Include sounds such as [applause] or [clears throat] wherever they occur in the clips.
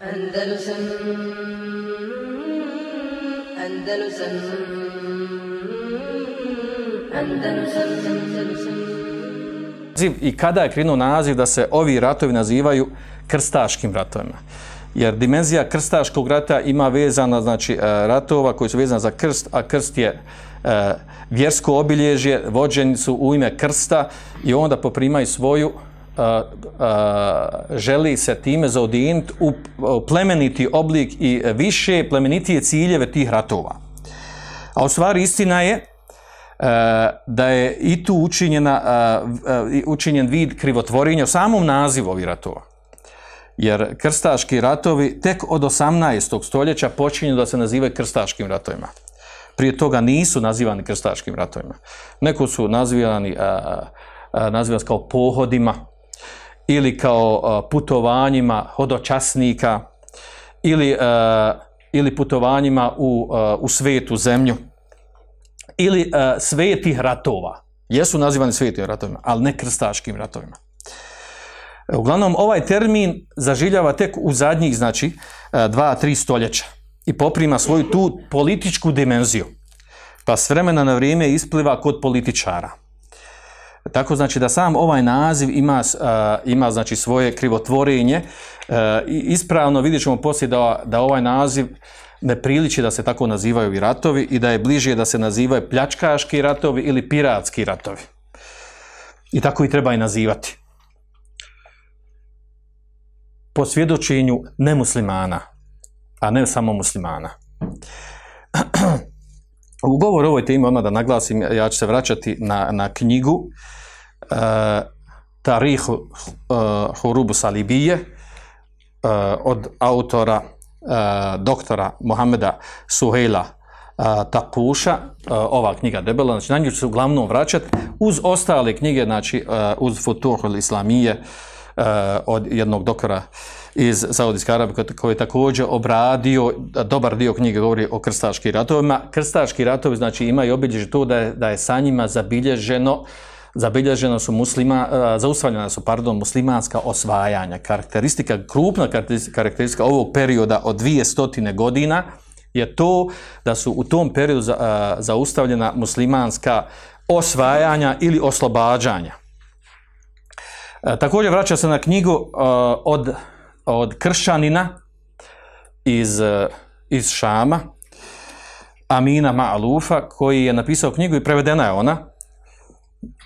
Andalusam i kada je krenuo naziv da se ovi ratovi nazivaju krstaškim ratovima. Jer dimenzija krstaškog rata ima vezana, znači, e, ratova koji su vezani za krst, a krst je e, vjersko obilježje, vođeni su u ime krsta i onda poprimaju svoju e, želi se time zaudiniti u plemeniti oblik i više plemenitije ciljeve tih ratova. A u stvari istina je da je i tu učinjena, učinjen vid krivotvorenja u samom nazivu ovih ratova. Jer krstaški ratovi tek od 18. stoljeća počinju da se nazivaju krstaškim ratovima. Prije toga nisu nazivani krstaškim ratovima. Neko su nazivani, nazivani kao pohodima ili kao putovanjima hodočasnika ili, ili putovanjima u, u svetu zemlju ili uh, svetih ratova. Jesu nazivani svetim ratovima, ali ne krstaškim ratovima. Uglavnom, ovaj termin zažiljava tek u zadnjih, znači, dva, tri stoljeća i poprima svoju tu političku dimenziju. Pa s vremena na vrijeme ispliva kod političara. Tako znači da sam ovaj naziv ima, ima znači svoje krivotvorenje. Uh, ispravno vidjet ćemo poslije da, da ovaj naziv ne priliči da se tako nazivaju i ratovi i da je bliže da se nazivaju pljačkaški ratovi ili piratski ratovi. I tako i treba i nazivati. Po svjedočenju nemuslimana, a ne samo muslimana. [clears throat] U govoru ovoj temi, odmah da naglasim, ja ću se vraćati na, na knjigu uh, Tarih uh, Hurubu Salibije uh, od autora doktora Mohameda Suhejla uh, Tapuša, ova knjiga debela, znači na nju ću se uglavnom vraćati, uz ostale knjige, znači uz Futuhul Islamije, od jednog doktora iz Saudijske Arabije koji je također obradio, dobar dio knjige govori o krstaškim ratovima. Krstaški ratovi znači imaju obilježje to da je, da je sa njima zabilježeno zabilježeno su muslima, zaustavljena su, pardon, muslimanska osvajanja. Karakteristika, krupna karakteristika ovog perioda od dvije stotine godina je to da su u tom periodu za, zaustavljena muslimanska osvajanja ili oslobađanja. Također vraća se na knjigu od, od kršćanina iz, iz Šama, Amina Ma'alufa, koji je napisao knjigu i prevedena je ona,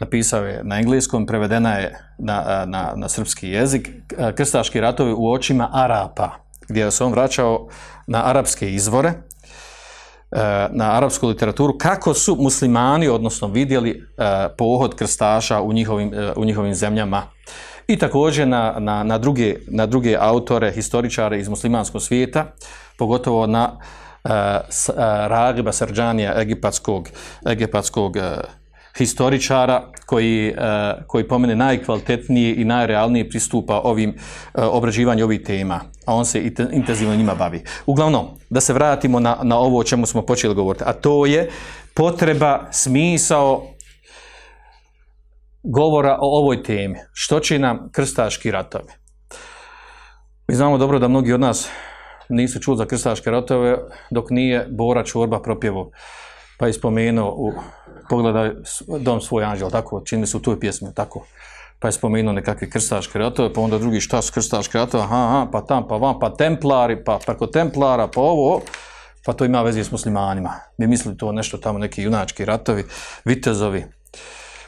napisao je na engleskom, prevedena je na, na, na srpski jezik, krstaški ratovi u očima Arapa, gdje se on vraćao na arapske izvore, e, na arapsku literaturu, kako su muslimani, odnosno vidjeli e, pohod krstaša u njihovim, e, u njihovim zemljama. I također na, na, na, druge, na druge autore, historičare iz muslimanskog svijeta, pogotovo na Ragiba Srđanija, egipatskog, egipatskog historičara koji, uh, koji pomene najkvalitetnije i najrealnije pristupa ovim uh, obrađivanju ovih tema, a on se intenzivno njima bavi. Uglavnom, da se vratimo na, na ovo o čemu smo počeli govoriti, a to je potreba, smisao govora o ovoj temi. Što će nam krstaški ratovi? Mi znamo dobro da mnogi od nas nisu čuli za krstaške ratove dok nije Bora Čorba propjevo pa je spomenuo u pogledaj dom svoj anđel, tako, čini se u toj pjesmi, tako. Pa je spomenuo nekakve krstaške ratove, pa onda drugi šta su krstaške ratove, aha, aha, pa tam, pa vam, pa templari, pa preko templara, pa ovo, pa to ima veze s muslimanima. Mi mislili to nešto tamo, neki junački ratovi, vitezovi,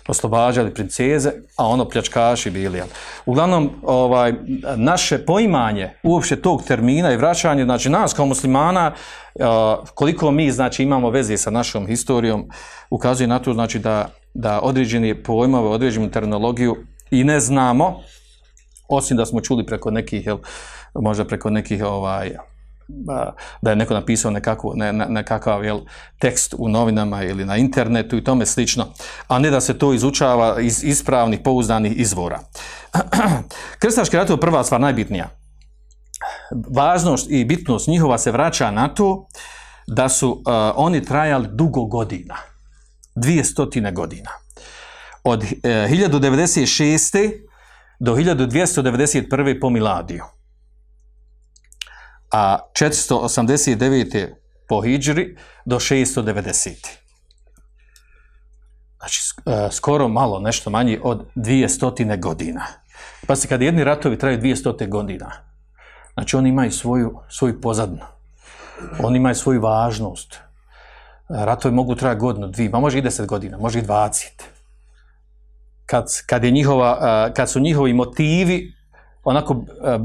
oslobađali princeze, a ono pljačkaši bili. Uglavnom, ovaj, naše poimanje uopšte tog termina i vraćanje, znači nas kao muslimana, koliko mi znači imamo veze sa našom historijom, ukazuje na to znači da, da određeni pojmove, određenu terminologiju i ne znamo, osim da smo čuli preko nekih, jel, možda preko nekih ovaj, da je neko napisao nekako, ne, nekakav jel, tekst u novinama ili na internetu i tome slično, a ne da se to izučava iz ispravnih, pouzdanih izvora. [clears throat] Krstaški rat je prva stvar, najbitnija. Važnost i bitnost njihova se vraća na to da su uh, oni trajali dugo godina. Dvije stotine godina. Od uh, 1096. do 1291. po Miladiju. A 489. po Hidžri do 690. Znači, e, skoro malo, nešto manje od 200 godina. Pa se kad jedni ratovi traju 200 godina, znači oni imaju svoju, svoju pozadnu, oni imaju svoju važnost. Ratovi mogu trajati godinu, dvije, ma može i 10 godina, može i 20. Kad, kad, je njihova, e, kad su njihovi motivi onako e, e,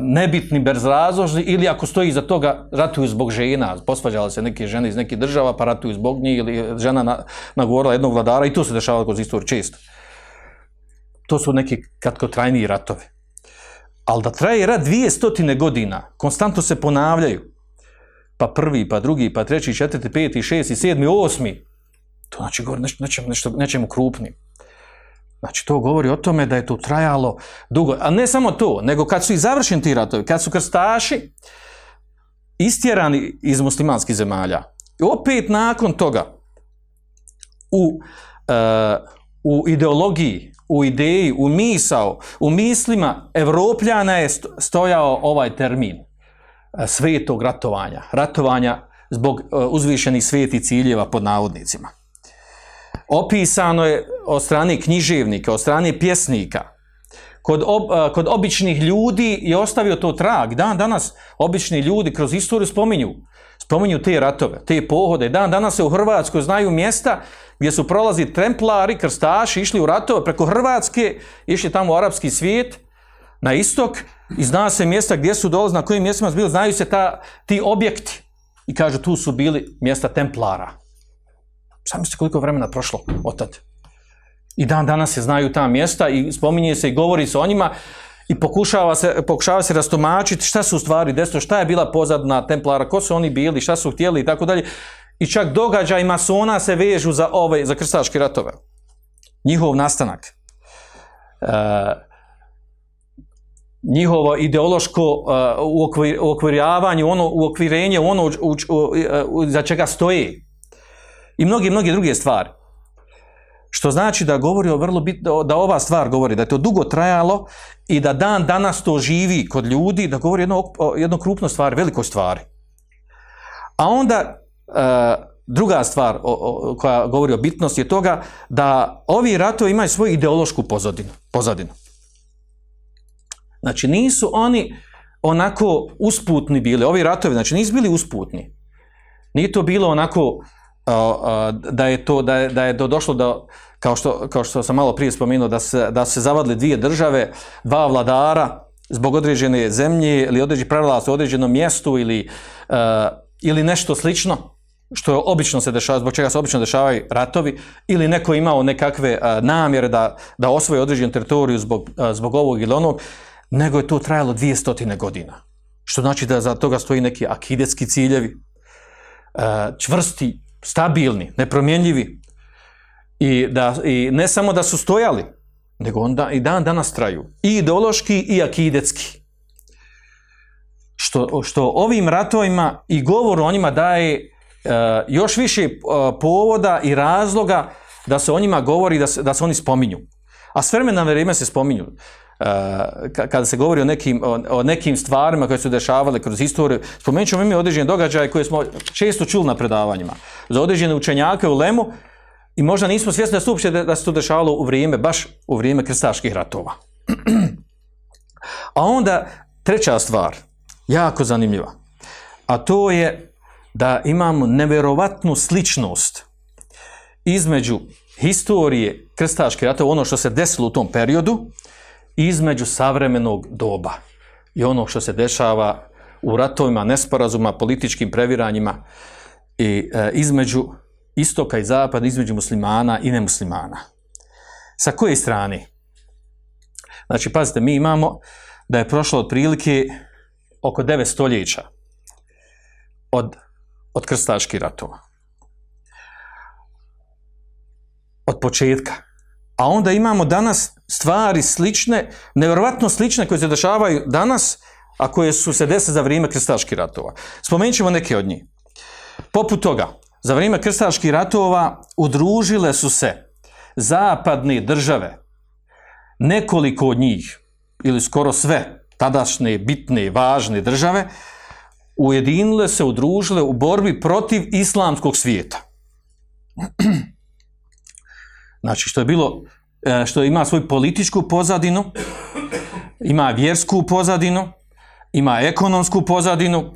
nebitni, bezrazložni ili ako stoji iza toga ratuju zbog žena, posvađale se neke žene iz nekih država pa ratuju zbog njih ili žena na, nagovorila jednog vladara i to se dešava kroz istoriju često. To su neki kratkotrajniji ratovi. Ali da traje rat dvije stotine godina, konstantno se ponavljaju, pa prvi, pa drugi, pa treći, četvrti, peti, šesti, sedmi, osmi, to znači govori nečemu, nečemu krupnim. Znači, to govori o tome da je to trajalo dugo. A ne samo to, nego kad su i završeni ti ratovi, kad su krstaši istjerani iz muslimanskih zemalja, i opet nakon toga u, e, u ideologiji, u ideji, u misao, u mislima Evropljana je sto- stojao ovaj termin e, svetog ratovanja. Ratovanja zbog e, uzvišenih svetih ciljeva pod navodnicima opisano je od strane književnika, od strane pjesnika, kod, ob, a, kod običnih ljudi je ostavio to trag. Dan danas obični ljudi kroz istoriju spominju, spominju te ratove, te pohode. Dan danas se u Hrvatskoj znaju mjesta gdje su prolazi templari, krstaši, išli u ratove preko Hrvatske, išli tamo u arapski svijet, na istok i zna se mjesta gdje su dolazili, na kojim mjestima su bili, znaju se ta, ti objekti. I kažu tu su bili mjesta templara. Šta mislite koliko vremena prošlo od tad? I dan danas se znaju ta mjesta i spominje se i govori se o njima i pokušava se, pokušava se rastomačiti šta su u stvari desilo, šta je bila pozadna templara, ko su oni bili, šta su htjeli i tako dalje. I čak događaj masona se vežu za ove, za krstaške ratove. Njihov nastanak. E, njihovo ideološko uh, uokvir, uokvirjavanje, ono, uokvirenje, ono u, u, u, za čega stoji i mnogi, mnogi druge stvari. Što znači da govori o vrlo bit, da ova stvar govori, da je to dugo trajalo i da dan danas to živi kod ljudi, da govori jedno, o jedno krupno stvari, velikoj stvari. A onda, e, druga stvar koja govori o bitnosti je toga da ovi ratovi imaju svoju ideološku pozadinu. pozadinu. Znači, nisu oni onako usputni bili, ovi ratovi, znači nisu bili usputni. Nije to bilo onako da je to da je, da je to došlo do kao što, kao što sam malo prije spomenuo da se da se zavadile dvije države, dva vladara zbog određene zemlje ili određenih pravila u određenom mjestu ili uh, ili nešto slično što obično se dešava, zbog čega se obično dešavaju ratovi, ili neko imao nekakve uh, namjere da, da osvoji određenu teritoriju zbog, uh, zbog ovog ili onog, nego je to trajalo dvije stotine godina. Što znači da za toga stoji neki akidetski ciljevi, čvrsti, stabilni, nepromjenljivi i, da, i ne samo da su stojali, nego onda i dan danas traju. I ideološki i akidetski. Što, što ovim ratovima i govor o njima daje uh, još više uh, povoda i razloga da se o njima govori, da se, da se oni spominju. A s vremena na vrijeme se spominju. Kada se govori o nekim, o, nekim stvarima koje su dešavale kroz istoriju, spomenut ćemo ime određene događaje koje smo često čuli na predavanjima. Za određene učenjake u Lemu i možda nismo svjesni da se uopće da se to dešavalo u vrijeme, baš u vrijeme krstaških ratova. [clears throat] A onda treća stvar, jako zanimljiva, a to je da imamo neverovatnu sličnost između historije krstaških ratova, ono što se desilo u tom periodu, između savremenog doba i ono što se dešava u ratovima, nesporazuma, političkim previranjima i e, između istoka i zapada, između muslimana i nemuslimana. Sa koje strane? Znači, pazite, mi imamo da je prošlo otprilike oko 9 stoljeća od, od krstaških ratova. Od početka. A onda imamo danas stvari slične, nevjerovatno slične koje se dešavaju danas, a koje su se desile za vrijeme krstaških ratova. Spomenut ćemo neke od njih. Poput toga, za vrijeme krstaških ratova udružile su se zapadne države, nekoliko od njih, ili skoro sve, tadašnje, bitne, važne države, ujedinile se, udružile u borbi protiv islamskog svijeta. [clears throat] Znači, što je bilo, e, što ima svoju političku pozadinu, ima vjersku pozadinu, ima ekonomsku pozadinu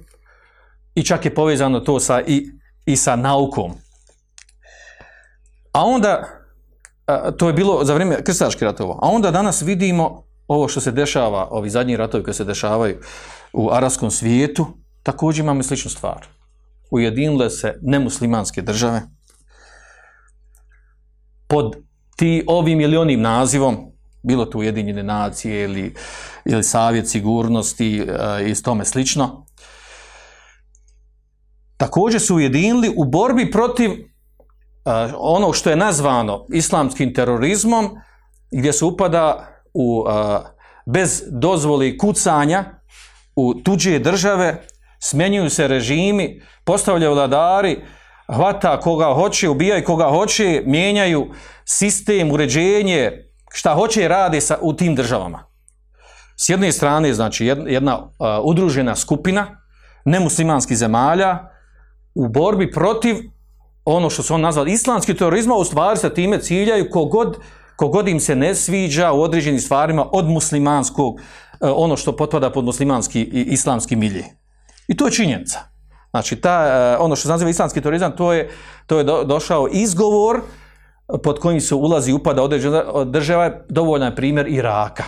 i čak je povezano to sa, i, i sa naukom. A onda, to je bilo za vrijeme krstaških ratova, a onda danas vidimo ovo što se dešava, ovi zadnji ratovi koji se dešavaju u arapskom svijetu, također imamo sličnu stvar. Ujedinile se nemuslimanske države pod ti ovim ili onim nazivom, bilo to Ujedinjene nacije ili, ili Savjet sigurnosti e, i tome slično, također su ujedinili u borbi protiv e, ono što je nazvano islamskim terorizmom, gdje se upada u, e, bez dozvoli kucanja u tuđe države, smjenjuju se režimi, postavljaju vladari, hvata koga hoće, ubijaju koga hoće, mijenjaju sistem, uređenje, šta hoće rade sa, u tim državama. S jedne strane, znači, jedna, jedna uh, udružena skupina nemuslimanskih zemalja u borbi protiv ono što su on nazvali islamski terorizma, u stvari sa time ciljaju kogod, kogod im se ne sviđa u određenim stvarima od muslimanskog, uh, ono što potpada pod muslimanski i islamski milje. I to je činjenica. Znači, ta, ono što se naziva islamski terorizam, to je, to je do, došao izgovor pod kojim se ulazi i upada određena država, dovoljan primjer Iraka,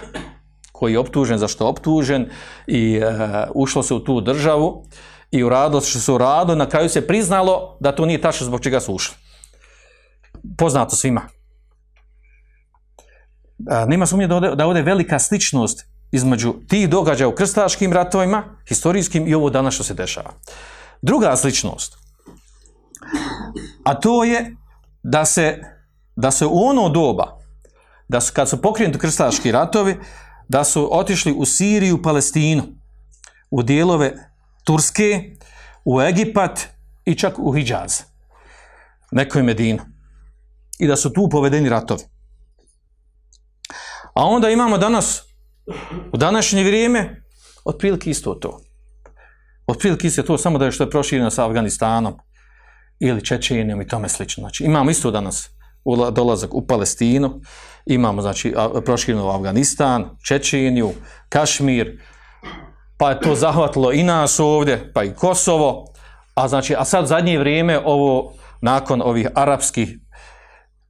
koji je optužen, zašto optužen i e, ušlo se u tu državu i uradilo što se uradilo, na kraju se priznalo da to nije tačno zbog čega su ušli. Poznato svima. E, nema sumnje da ovdje, da ovdje velika sličnost između tih događaja u krstaškim ratovima, historijskim i ovo danas što se dešava. Druga sličnost, a to je da se, da se u ono doba, da su, kad su pokrenuti krstaški ratovi, da su otišli u Siriju, Palestinu, u dijelove Turske, u Egipat i čak u Hidžaz, nekoj Medinu. I da su tu povedeni ratovi. A onda imamo danas, u današnje vrijeme, otprilike isto to. Otprilike isto to, samo da je što je prošireno sa Afganistanom ili Čečenijom i tome slično. Znači, imamo isto danas dolazak u Palestinu, imamo znači prošireno u Afganistan, Čečeniju, Kašmir, pa je to zahvatilo i nas ovdje, pa i Kosovo, a znači, a sad zadnje vrijeme ovo, nakon ovih arapskih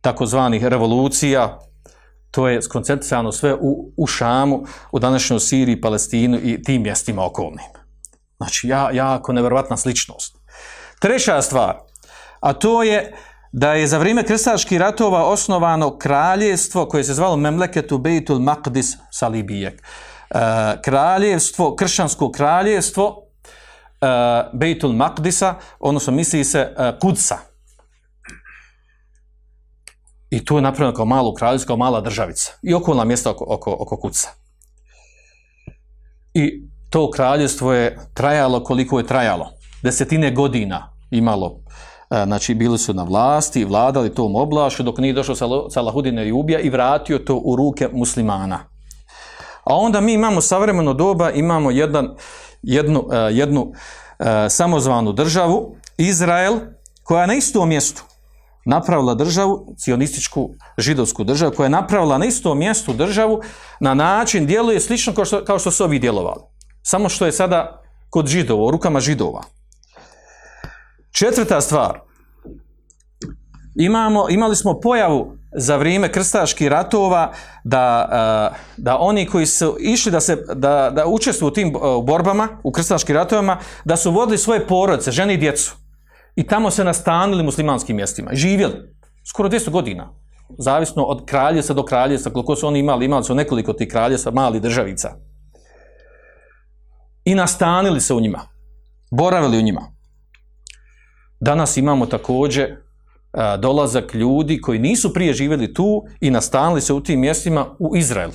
takozvanih revolucija, to je skoncentrisano sve u, u Šamu, u današnjoj Siriji, Palestinu i tim mjestima okolnim. Znači, ja, jako nevjerovatna sličnost. Treća stvar, a to je da je za vrijeme krstaških ratova osnovano kraljevstvo koje se zvalo Memleketu Bejtul Maqdis Salibijek. E, kraljevstvo, kršćansko kraljevstvo e, Bejtul Maqdisa, odnosno misli se e, Kudsa. I tu je napravljeno kao malo kraljevstvo, kao mala državica. I okolna mjesta oko, oko, oko Kudsa. I to kraljevstvo je trajalo koliko je trajalo. Desetine godina imalo znači bili su na vlasti, vladali tom oblašu dok nije došao Salahudin Ejubija i vratio to u ruke muslimana. A onda mi imamo savremeno doba, imamo jedan, jednu, jednu samozvanu državu, Izrael, koja je na istom mjestu napravila državu, cionističku židovsku državu, koja je napravila na istom mjestu državu, na način djeluje slično kao što, kao što su ovi djelovali. Samo što je sada kod židova, u rukama židova. Četvrta stvar. Imamo, imali smo pojavu za vrijeme krstaških ratova da, da oni koji su išli da, se, da, da učestvuju u tim borbama, u krstaškim ratovima, da su vodili svoje porodice, žene i djecu. I tamo se nastanili muslimanskim mjestima. Živjeli. Skoro 200 godina. Zavisno od kraljevstva do kraljevstva, koliko su oni imali, imali su nekoliko tih kraljevstva, mali državica. I nastanili se u njima. Boravili u njima. Danas imamo također a, dolazak ljudi koji nisu prije živjeli tu i nastanili se u tim mjestima u Izraelu.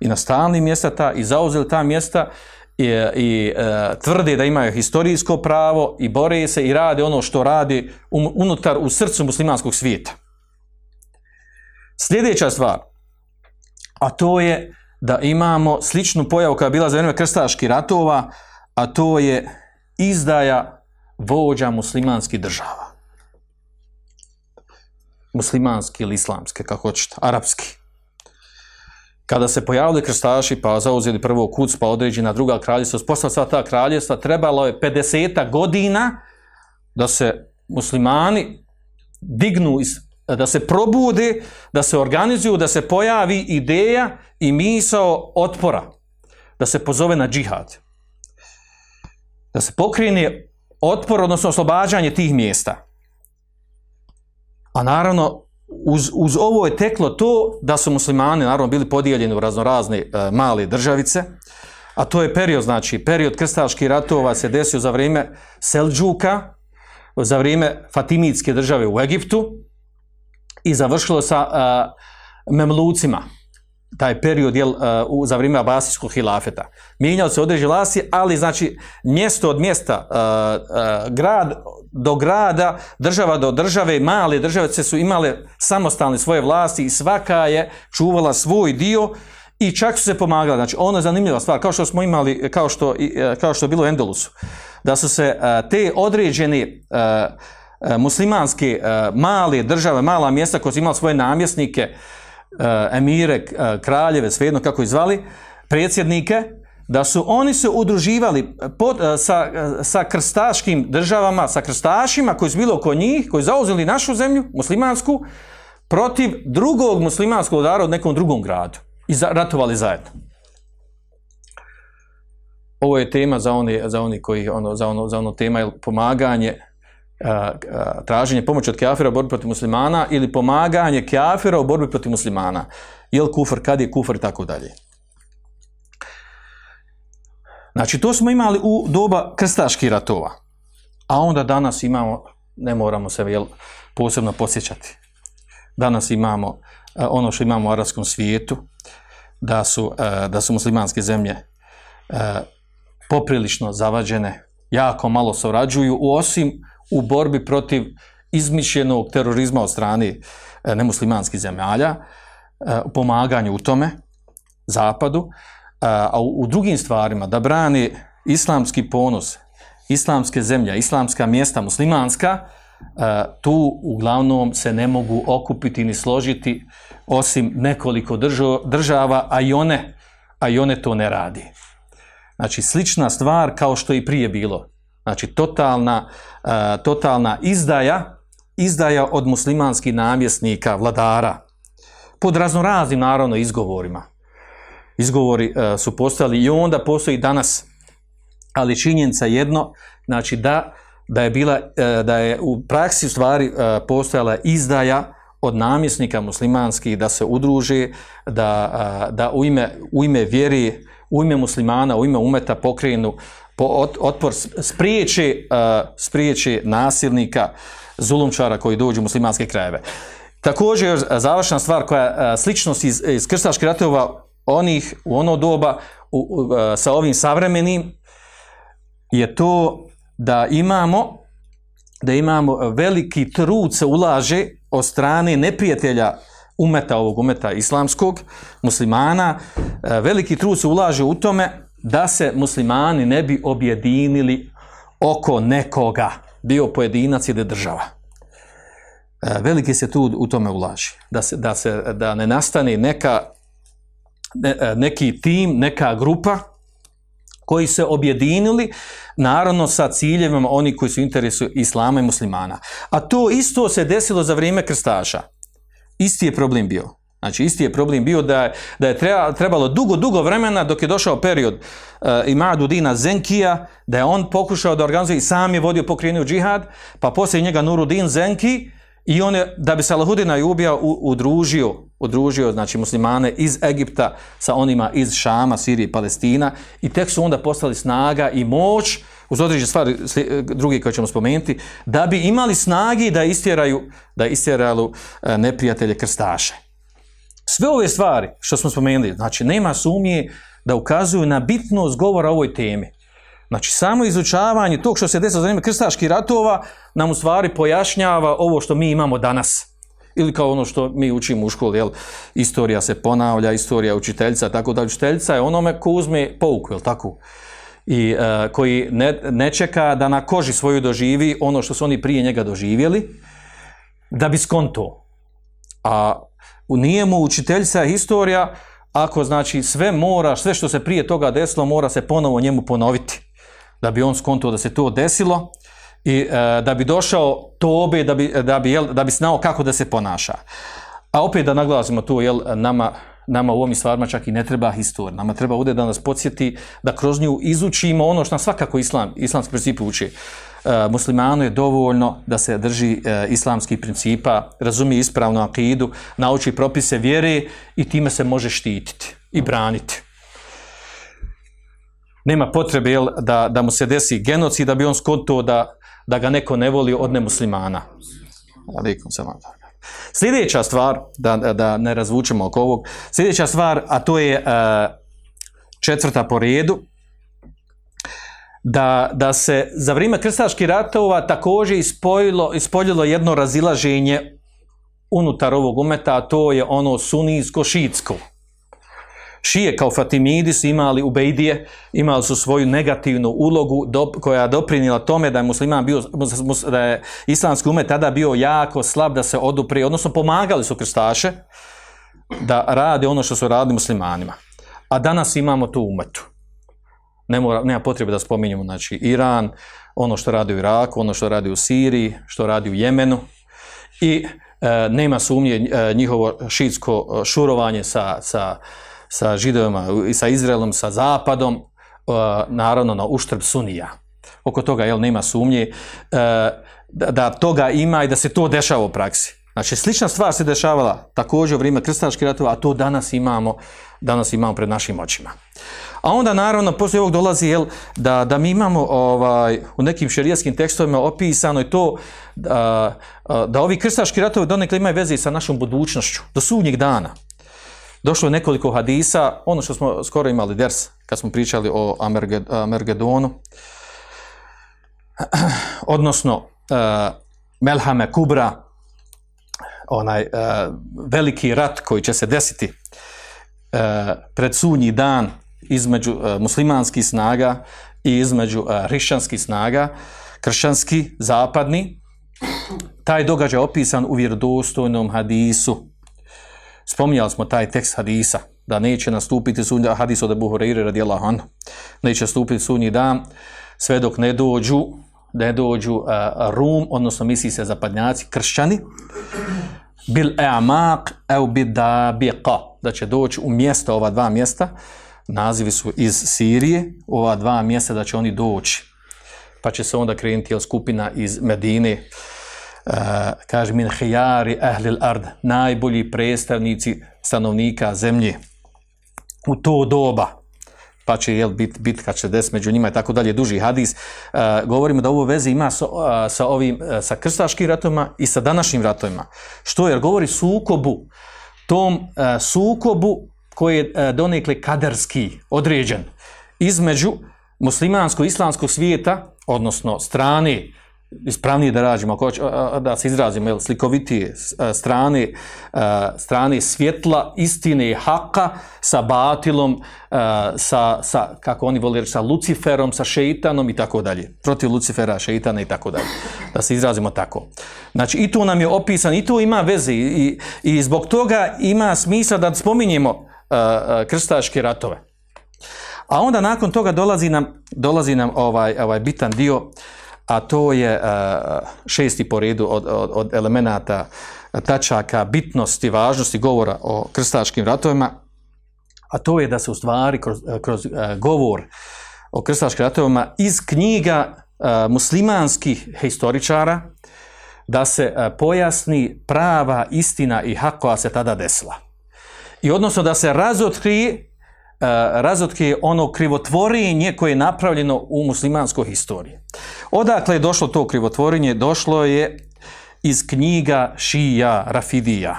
I nastanili mjesta ta i zauzeli ta mjesta i, i a, tvrde da imaju historijsko pravo i bore se i rade ono što radi um, unutar u srcu muslimanskog svijeta. Sljedeća stvar, a to je da imamo sličnu pojavu koja je bila za vrijeme krstaških ratova, a to je izdaja vođa muslimanskih država. Muslimanski ili islamske, kako hoćete, arapski. Kada se pojavili krstaši pa zauzeli prvo kuc pa određena druga kraljevstva, posle sva ta kraljevstva, trebalo je 50 godina da se muslimani dignu, iz, da se probude, da se organizuju, da se pojavi ideja i misao otpora, da se pozove na džihad. Da se pokrene otpor, odnosno oslobađanje tih mjesta. A naravno, uz, uz ovo je teklo to da su muslimani naravno bili podijeljeni u raznorazne e, male državice, a to je period, znači, period krstaških ratova se desio za vrijeme Selđuka, za vrijeme Fatimitske države u Egiptu i završilo sa e, Memlucima, taj period jel, uh, u, za vrijeme Abasijskog hilafeta. Mijenjali se određeni vlasti, ali znači mjesto od mjesta, uh, uh, grad do grada, država do države, male države su imale samostalne svoje vlasti i svaka je čuvala svoj dio i čak su se pomagala. Znači, ono je zanimljiva stvar, kao što smo imali, kao što, kao što je bilo u Endolusu, da su se te određene muslimanske male države, mala mjesta koje su imali svoje namjesnike, emire, kraljeve, svejedno kako ih zvali, predsjednike, da su oni se udruživali pod, sa, sa krstaškim državama, sa krstašima koji su bili oko njih, koji zauzeli našu zemlju, muslimansku, protiv drugog muslimanskog udara u nekom drugom gradu i za, ratovali zajedno. Ovo je tema za oni, za oni koji, ono, za, ono, za ono tema je pomaganje, traženje pomoći od kafira u borbi protiv muslimana ili pomaganje kafira u borbi protiv muslimana. Jel kufr, kad je kufr i tako dalje. Znači, to smo imali u doba krstaških ratova. A onda danas imamo, ne moramo se jel, posebno posjećati, danas imamo ono što imamo u arabskom svijetu, da su, da su muslimanske zemlje poprilično zavađene, jako malo surađuju, osim u borbi protiv izmišljenog terorizma od strane nemuslimanskih zemalja, u pomaganju u tome, zapadu, a u drugim stvarima da brani islamski ponos, islamske zemlje, islamska mjesta, muslimanska, tu uglavnom se ne mogu okupiti ni složiti osim nekoliko država, a i one, a i one to ne radi. Znači, slična stvar kao što i prije bilo. Znači, totalna, totalna izdaja, izdaja od muslimanskih namjesnika, vladara, pod raznoraznim, naravno, izgovorima. Izgovori uh, su postali i onda postoji danas ali činjenica jedno znači da da je bila uh, da je u praksi u stvari uh, postojala izdaja od namjesnika muslimanskih da se udruže da, uh, da u ime u ime vjeri u ime muslimana u ime umeta pokrenu otpor spriječi uh, spriječi nasilnika zulumčara koji dođu u muslimanske krajeve. Također, završna stvar koja sličnost iz, iz krstaških ratova onih u ono doba u, u, sa ovim savremenim je to da imamo da imamo veliki trud se ulaže od strane neprijatelja umeta ovog umeta islamskog muslimana. Veliki trud se ulaže u tome da se muslimani ne bi objedinili oko nekoga bio pojedinac ili država veliki se trud u tome ulaže da se da se da ne nastane neka E, neki tim, neka grupa koji se objedinili naravno sa ciljevima oni koji su interesu islama i muslimana. A to isto se desilo za vrijeme krstaša. Isti je problem bio. Znači, isti je problem bio da, da je trebalo dugo, dugo vremena dok je došao period uh, Imadu Dina Zenkija, da je on pokušao da organizuje i sam je vodio pokrijenju džihad, pa poslije njega Nurudin Zenki, I on je, da bi se Alahudina i ubija, udružio, udružio, znači muslimane iz Egipta sa onima iz Šama, Sirije i Palestina i tek su onda postali snaga i moć, uz određe stvari drugi koje ćemo spomenuti, da bi imali snagi da istjeraju, da istjeraju e, neprijatelje krstaše. Sve ove stvari što smo spomenuli, znači nema sumnje da ukazuju na bitnost govora o ovoj temi. Znači, samo izučavanje tog što se desilo za vrijeme krstaških ratova nam u stvari pojašnjava ovo što mi imamo danas. Ili kao ono što mi učimo u školi, jel? Istorija se ponavlja, istorija učiteljica, tako da učiteljica je onome ko uzme pouku, jel tako? i e, koji ne, ne čeka da na koži svoju doživi ono što su oni prije njega doživjeli, da bi skonto. A nije mu učiteljstva historija ako znači sve mora, sve što se prije toga desilo mora se ponovo njemu ponoviti. Da bi on skonto da se to desilo i e, da bi došao tobe, da bi, da, bi, jel, da bi znao kako da se ponaša. A opet da naglasimo tu, jel, nama, nama u ovim stvarima čak i ne treba historija. Nama treba ovdje da nas podsjeti da kroz nju izučimo ono što nam svakako islam, islamski princip uči. E, muslimanu je dovoljno da se drži e, islamskih principa, razumije ispravnu akidu, nauči propise vjere i time se može štititi i braniti. Nema potrebe jel, da, da mu se desi genocid, da bi on skonto da, da ga neko ne voli od nemuslimana. Sljedeća stvar, da, da ne razvučemo oko ovog, sljedeća stvar, a to je e, četvrta po redu, da, da se za vrijeme krstaških ratova također ispojilo, ispoljilo jedno razilaženje unutar ovog umeta, a to je ono sunijsko-šitsko. Šije kao Fatimidi su imali u Bejdije, imali su svoju negativnu ulogu do, koja je doprinila tome da je musliman bio, da je islamski umet tada bio jako slab da se oduprije, odnosno pomagali su krstaše da rade ono što su radili muslimanima. A danas imamo tu umetu. Ne nema potrebe da spominjemo znači, Iran, ono što radi u Iraku, ono što radi u Siriji, što radi u Jemenu i e, nema sumnje e, njihovo šitsko šurovanje sa, sa sa židovima i sa Izraelom, sa zapadom, e, naravno na uštrb sunija. Oko toga jel, nema sumnje e, da, toga ima i da se to dešava u praksi. Znači, slična stvar se dešavala također u vrijeme krstaških ratova, a to danas imamo, danas imamo pred našim očima. A onda naravno poslije ovog dolazi jel, da, da mi imamo ovaj, u nekim šerijskim tekstovima opisano je to da, da ovi krstaški ratovi donekle imaju veze sa našom budućnošću, do sudnjeg dana. Došlo je nekoliko hadisa, ono što smo skoro imali ders, kad smo pričali o Amergedonu, [clears throat] odnosno uh, Melhame Kubra, onaj uh, veliki rat koji će se desiti uh, pred sunji dan između muslimanskih snaga i između hrišćanskih snaga, kršćanski, zapadni, taj događaj je opisan u vjerodostojnom hadisu. Spominjali smo taj tekst hadisa, da neće nastupiti sunji, hadis od Abu Hureyre radijallahu anhu, neće nastupiti sunji dan, sve dok ne dođu, ne dođu uh, Rum, odnosno misli se zapadnjaci, kršćani, bil e'amaq e'u bidabiqa, da će doći u mjesto, ova dva mjesta, nazivi su iz Sirije, ova dva mjesta da će oni doći, pa će se onda krenuti skupina iz Medine, uh, kaže min hijari ehlil ard, najbolji predstavnici stanovnika zemlje u to doba pa će jel, bit, bit kad će des među njima i tako dalje, duži hadis. Uh, govorimo da ovo veze ima sa, uh, sa ovim, sa krstaškim ratovima i sa današnjim ratovima. Što jer govori sukobu, tom sukobu koji je donekle kaderski određen između muslimansko-islamskog svijeta, odnosno strane ispravnije da rađemo, ako da se izrazimo, jel, slikovitije strane, strane svjetla, istine i haka sa batilom, sa, sa, kako oni vole reći, sa Luciferom, sa šeitanom i tako dalje. Protiv Lucifera, šeitana i tako dalje. Da se izrazimo tako. Znači, i to nam je opisan, i to ima veze i, i zbog toga ima smisla da spominjemo krstaške ratove. A onda nakon toga dolazi nam, dolazi nam ovaj, ovaj bitan dio a to je uh, šesti po redu od, od, od elemenata tačaka bitnosti, važnosti govora o krstaškim ratovima, a to je da se u stvari kroz, kroz govor o krstaškim ratovima iz knjiga muslimanskih historičara da se pojasni prava istina i hak se tada desila. I odnosno da se razotkrije razotkrije ono krivotvorenje koje je napravljeno u muslimanskoj historiji. Odakle je došlo to krivotvorenje? Došlo je iz knjiga Šija Rafidija.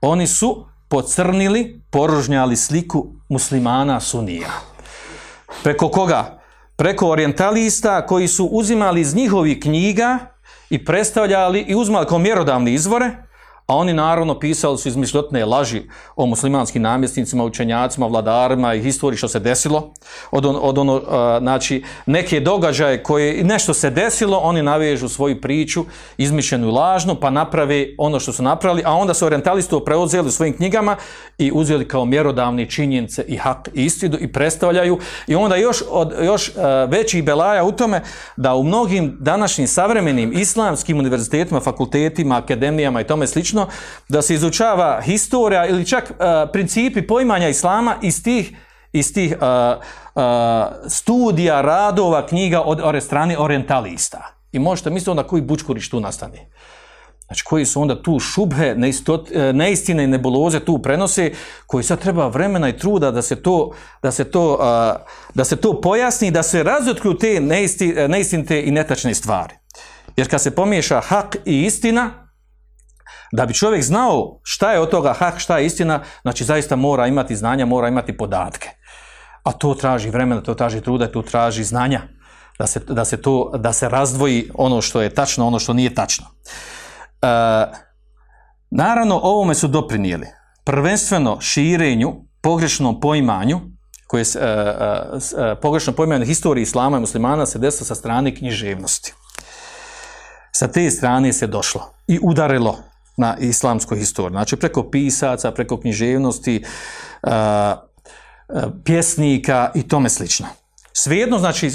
Oni su pocrnili, poružnjali sliku muslimana sunija. Preko koga? Preko orientalista koji su uzimali iz njihovih knjiga i predstavljali i uzmali kao mjerodavne izvore, A oni naravno pisali su izmišljotne laži o muslimanskim namjesnicima, učenjacima, vladarima i historiji što se desilo. Od, on, od ono, znači, neke događaje koje nešto se desilo, oni navežu svoju priču, izmišljenu i lažnu, pa naprave ono što su napravili, a onda su orientalisti to preuzeli u svojim knjigama i uzeli kao mjerodavne činjenice i hak i istinu i predstavljaju. I onda još, od, još a, većih belaja u tome da u mnogim današnjim savremenim islamskim univerzitetima, fakultetima, akademijama i tome slično, da se izučava historija ili čak uh, principi poimanja islama iz tih, iz tih uh, uh, studija, radova, knjiga od ore strane orientalista. I možete misliti onda koji bučkuriš tu nastane. Znači koji su onda tu šubhe, neistot, neistine i nebuloze tu prenose, koji sad treba vremena i truda da se to, da se to, da se to pojasni, da se razotkriju te neisti, neistinite i netačne stvari. Jer kad se pomiješa hak i istina, da bi čovjek znao šta je od toga hak, šta je istina, znači zaista mora imati znanja, mora imati podatke. A to traži vremena, to traži truda, to traži znanja. Da se, da se, to, da se razdvoji ono što je tačno, ono što nije tačno. E, naravno, ovome su doprinijeli prvenstveno širenju, pogrešnom poimanju, koje se, e, e, pogrešno poimanje historije islama i muslimana se desilo sa strane književnosti. Sa te strane se došlo i udarilo na islamskoj historiji. Znači preko pisaca, preko književnosti, uh, uh, pjesnika i tome slično. Svejedno, znači, uh,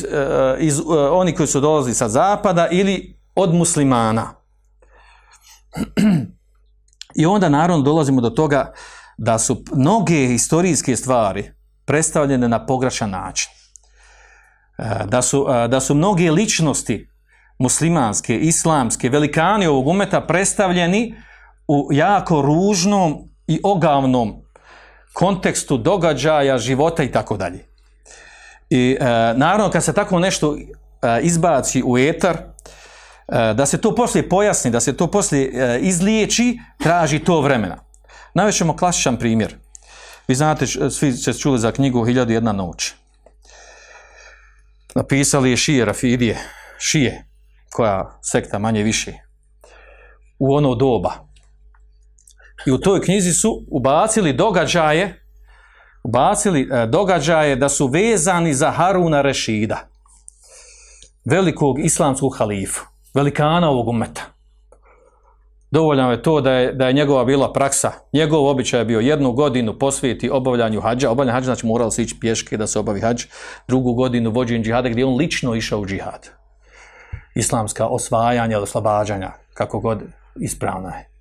iz, uh, oni koji su dolazili sa zapada ili od muslimana. [clears throat] I onda naravno dolazimo do toga da su mnoge historijske stvari predstavljene na pogrešan način. Da su, da su mnoge ličnosti muslimanske, islamske, velikani ovog umeta predstavljeni u jako ružnom i ogavnom kontekstu događaja, života i tako dalje. I e, naravno kad se tako nešto e, izbaci u etar, e, da se to poslije pojasni, da se to poslije e, izliječi, traži to vremena. Navećemo klasičan primjer. Vi znate, svi ste čuli za knjigu Hiljadu jedna noć. Napisali je Šije Rafidije, Šije, koja sekta manje više, u ono doba. I u toj knjizi su ubacili događaje, ubacili e, događaje da su vezani za Haruna Rešida, velikog islamskog halifu, velikana ovog umeta. Dovoljno je to da je, da je njegova bila praksa, njegov običaj je bio jednu godinu posvijeti obavljanju hađa, obavljanje hađa znači moralo se ići pješke da se obavi hađ, drugu godinu vođenje džihada gdje on lično išao u džihad. Islamska osvajanja ili oslobađanja, kako god ispravna je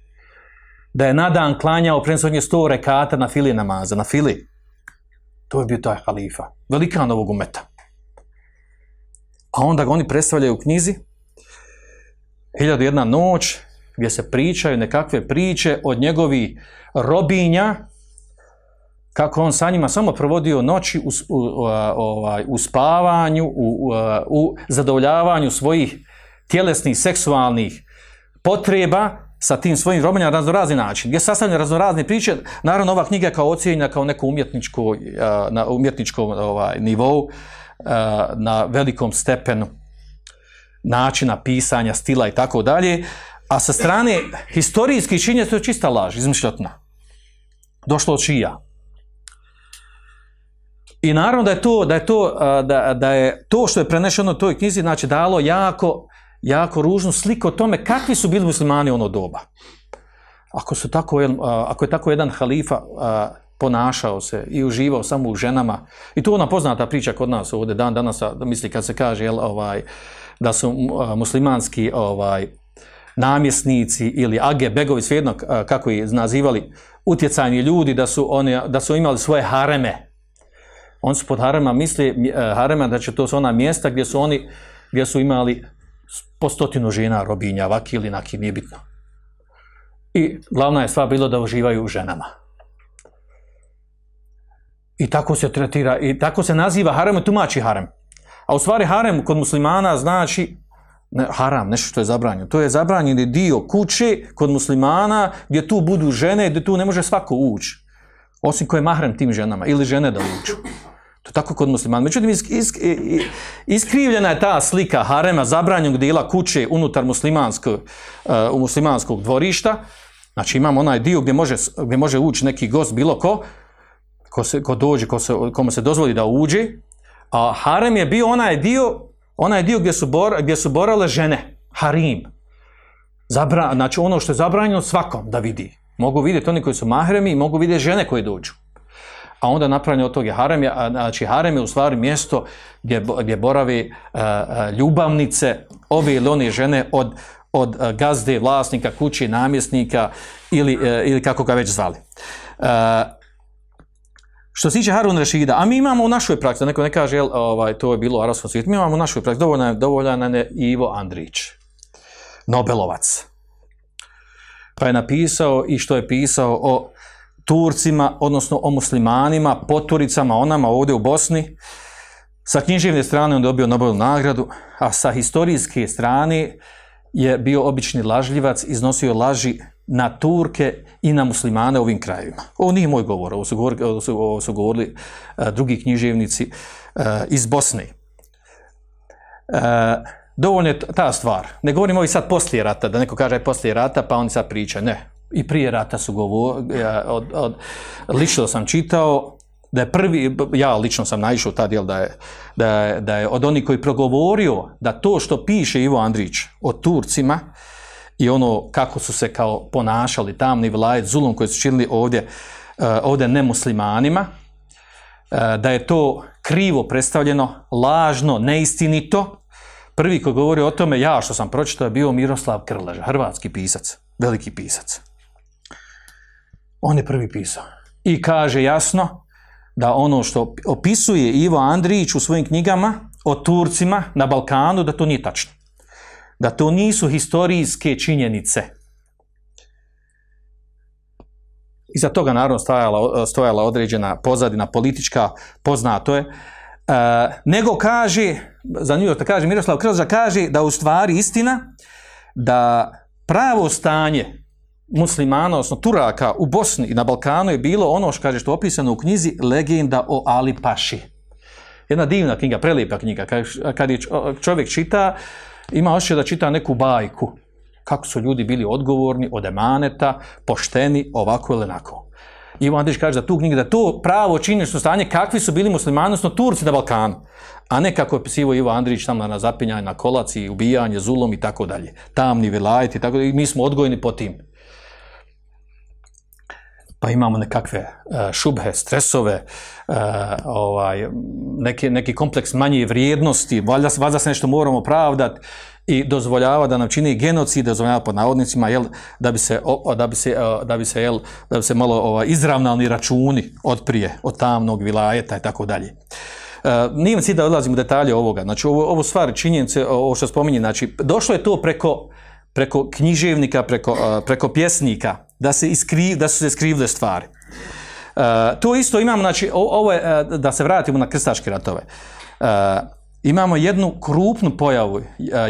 da je na dan klanjao prensodnje sto rekata na fili namaza, na fili. To je bio taj halifa. Velikan ovog umeta. A onda ga oni predstavljaju u knjizi Hiljadu jedna noć gdje se pričaju nekakve priče od njegovi robinja kako on sa njima samo provodio noći u, ovaj, u spavanju, u, u, u zadovoljavanju svojih tjelesnih, seksualnih potreba sa tim svojim romanjama na raznorazni način, gdje sastavljaju raznorazne priče, naravno ova knjiga kao ocijenjena kao neko umjetničko, na umjetničkom ovaj, nivou, na velikom stepenu načina pisanja, stila i tako dalje, a sa strane historijskih činjenica to čista laž, izmišljotna. Došlo od šija. I naravno da je to, da je to, da, da je to što je prenešeno u toj knjizi, znači dalo jako jako ružnu sliku o tome kakvi su bili muslimani ono doba. Ako, su tako, ako je tako jedan halifa ponašao se i uživao samo u ženama, i to ona poznata priča kod nas ovdje dan danas, misli kad se kaže jel, ovaj, da su muslimanski ovaj, namjesnici ili age, begovi, svejedno kako ih nazivali, utjecajni ljudi, da su, oni, da su imali svoje hareme. Oni su pod harema misli, harema da će to su ona mjesta gdje su oni gdje su imali po stotinu žena robinja, vaki ili naki, nije bitno. I glavna je stvar bilo da uživaju u ženama. I tako se tretira, i tako se naziva harem i tumači harem. A u stvari harem kod muslimana znači ne, haram, nešto što je zabranjeno. To je zabranjeni dio kuće kod muslimana gdje tu budu žene, gdje tu ne može svako ući. Osim koje mahrem tim ženama ili žene da uču. To tako kod muslimana. Međutim, isk, isk, iskrivljena je ta slika harema zabranjenog dijela kuće unutar muslimanskog, uh, muslimanskog dvorišta Znači imamo onaj dio gdje može, gdje može ući neki gost, bilo ko, ko, se, ko dođe, ko se, komu se dozvoli da uđe, a harem je bio onaj dio, onaj dio gdje su, bor, gdje su borale žene, harim. Zabra, znači ono što je zabranjeno svakom da vidi. Mogu vidjeti oni koji su mahremi i mogu vidjeti žene koje dođu. A onda napravljeno od toga harem, je, znači harem je u stvari mjesto gdje, gdje borave a, a, ljubavnice, ove ili one žene od, od a, gazde, vlasnika, kuće, namjesnika ili, e, ili kako ga već zvali. E, što se tiče Harun Rešida, a mi imamo u našoj praksi, neko ne kaže, jel, ovaj, to je bilo u arabskom svijetu, mi imamo u našoj praksi, dovoljno je, dovoljan je Ivo Andrić, Nobelovac. Pa je napisao i što je pisao o Turcima, odnosno o muslimanima, poturicama, onama ovdje u Bosni. Sa književne strane on dobio Nobelovu nagradu, a sa historijske strane je bio obični lažljivac, iznosio laži na Turke i na muslimane u ovim krajevima. Ovo nije moj govor, ovo su govorili, ovo su, ovo su govorili uh, drugi književnici uh, iz Bosne. Uh, dovoljno je ta stvar. Ne govorimo ovi sad poslije rata, da neko kaže poslije rata, pa oni sad priča. Ne. I prije rata su govorili, ja, od, od, lično sam čitao, da je prvi, ja lično sam naišao tad, jel, da je, da, je, da je od onih koji progovorio da to što piše Ivo Andrić o Turcima i ono kako su se kao ponašali tamni vlajet zulom koji su činili ovdje, uh, ovdje nemuslimanima, uh, da je to krivo predstavljeno, lažno, neistinito, Prvi koji govori o tome, ja što sam pročitao, je bio Miroslav Krleža, hrvatski pisac, veliki pisac. On je prvi pisao. I kaže jasno da ono što opisuje Ivo Andrić u svojim knjigama o Turcima na Balkanu, da to nije tačno. Da to nisu historijske činjenice. Iza toga naravno stojala, stojala određena pozadina politička, poznato je, Uh, nego kaže, zanimljivo da kaže, Miroslav Krlža kaže da u stvari istina da pravo stanje muslimana, odnosno Turaka u Bosni i na Balkanu je bilo ono što kaže što je opisano u knjizi Legenda o Ali Paši. Jedna divna knjiga, prelijepa knjiga. Kad, je čovjek čita, ima osjećaj da čita neku bajku. Kako su ljudi bili odgovorni, od emaneta, pošteni, ovako ili onako. Ivo Andrić kaže da tu knjigu, da to pravo činjenično stanje, kakvi su bili muslimani, odnosno Turci na Balkanu, a ne kako je pisivo Ivo Andrić tamo na zapinjanje, na kolaci, ubijanje, zulom i tako dalje. Tamni vilajeti, tako dalje. Mi smo odgojeni po tim. Pa imamo nekakve uh, šubhe, stresove, uh, ovaj, neki, neki kompleks manje vrijednosti, valjda, valjda se nešto moramo pravdati i dozvoljava da nam čini genocid, dozvoljava pod navodnicima, jel, da bi se, da bi se, da bi se, jel, da se malo ovaj, izravnalni računi od prije, od tamnog vilajeta i tako dalje. Nije cilj da odlazim u detalje ovoga, znači ovo, ovo stvari činjenice, ovo što spominje, znači došlo je to preko, preko književnika, preko, preko pjesnika, da, se iskri, da su se skrivile stvari. Uh, to isto imamo, znači, ovo je, uh, da se vratimo na krstaške ratove. Uh, imamo jednu krupnu pojavu,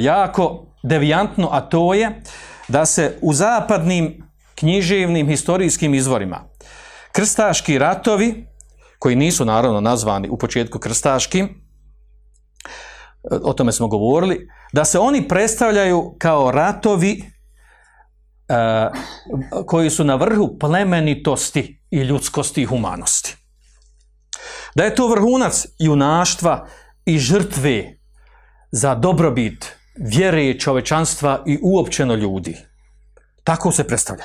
jako devijantnu, a to je da se u zapadnim književnim historijskim izvorima krstaški ratovi, koji nisu naravno nazvani u početku krstaškim, o tome smo govorili, da se oni predstavljaju kao ratovi koji su na vrhu plemenitosti i ljudskosti i humanosti. Da je to vrhunac junaštva, i žrtve za dobrobit vjere čovečanstva i uopćeno ljudi. Tako se predstavlja.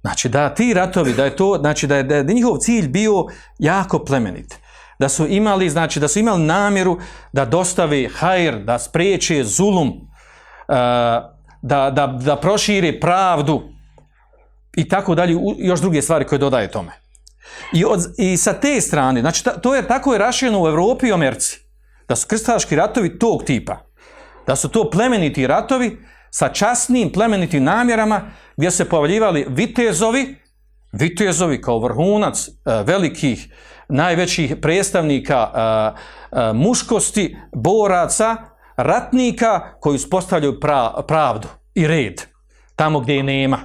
Znači da ti ratovi, da je to, znači da je, da je njihov cilj bio jako plemenit. Da su imali, znači da su imali namjeru da dostave hajr, da spriječe zulum, da, da, da prošire pravdu i tako dalje, još druge stvari koje dodaje tome. I, od, I sa te strane, znači to je tako je rašireno u Evropi i Americi, da su krstaški ratovi tog tipa, da su to plemeniti ratovi sa časnim plemenitim namjerama gdje se pojavljivali vitezovi, vitezovi kao vrhunac uh, velikih, najvećih predstavnika uh, uh, muškosti, boraca, ratnika koji uspostavljaju pra, pravdu i red tamo gdje je nema.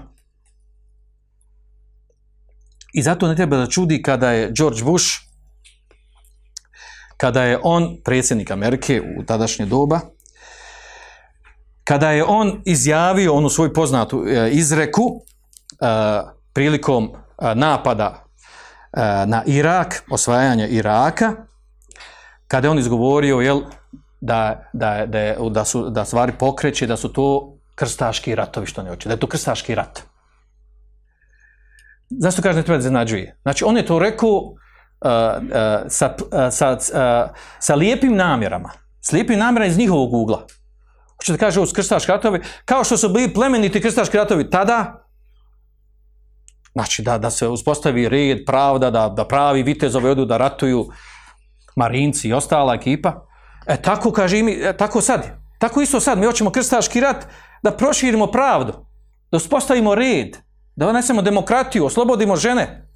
I zato ne treba da čudi kada je George Bush, kada je on predsjednik Amerike u tadašnje doba, kada je on izjavio onu svoju poznatu e, izreku prilikom a, napada na Irak, osvajanja Iraka, kada je on izgovorio jel, da, da, da, da, su, da stvari pokreće, da su to krstaški ratovi, što ne hoće, da je to krstaški rat. Zašto kaže ne treba da iznenađuje? Znači, on je to rekao uh, uh, sa, uh, sa, uh, sa lijepim namjerama. S lijepim namjerama iz njihovog ugla. Hoće da kaže ovo krstaški ratovi, kao što su bili plemeniti krstaški ratovi tada, znači da, da se uspostavi red, pravda, da, da pravi vitezovi odu da ratuju marinci i ostala ekipa. E tako kaže mi, e, tako sad. Tako isto sad, mi hoćemo krstaški rat da proširimo pravdu, da uspostavimo red, da unesemo demokratiju, oslobodimo žene.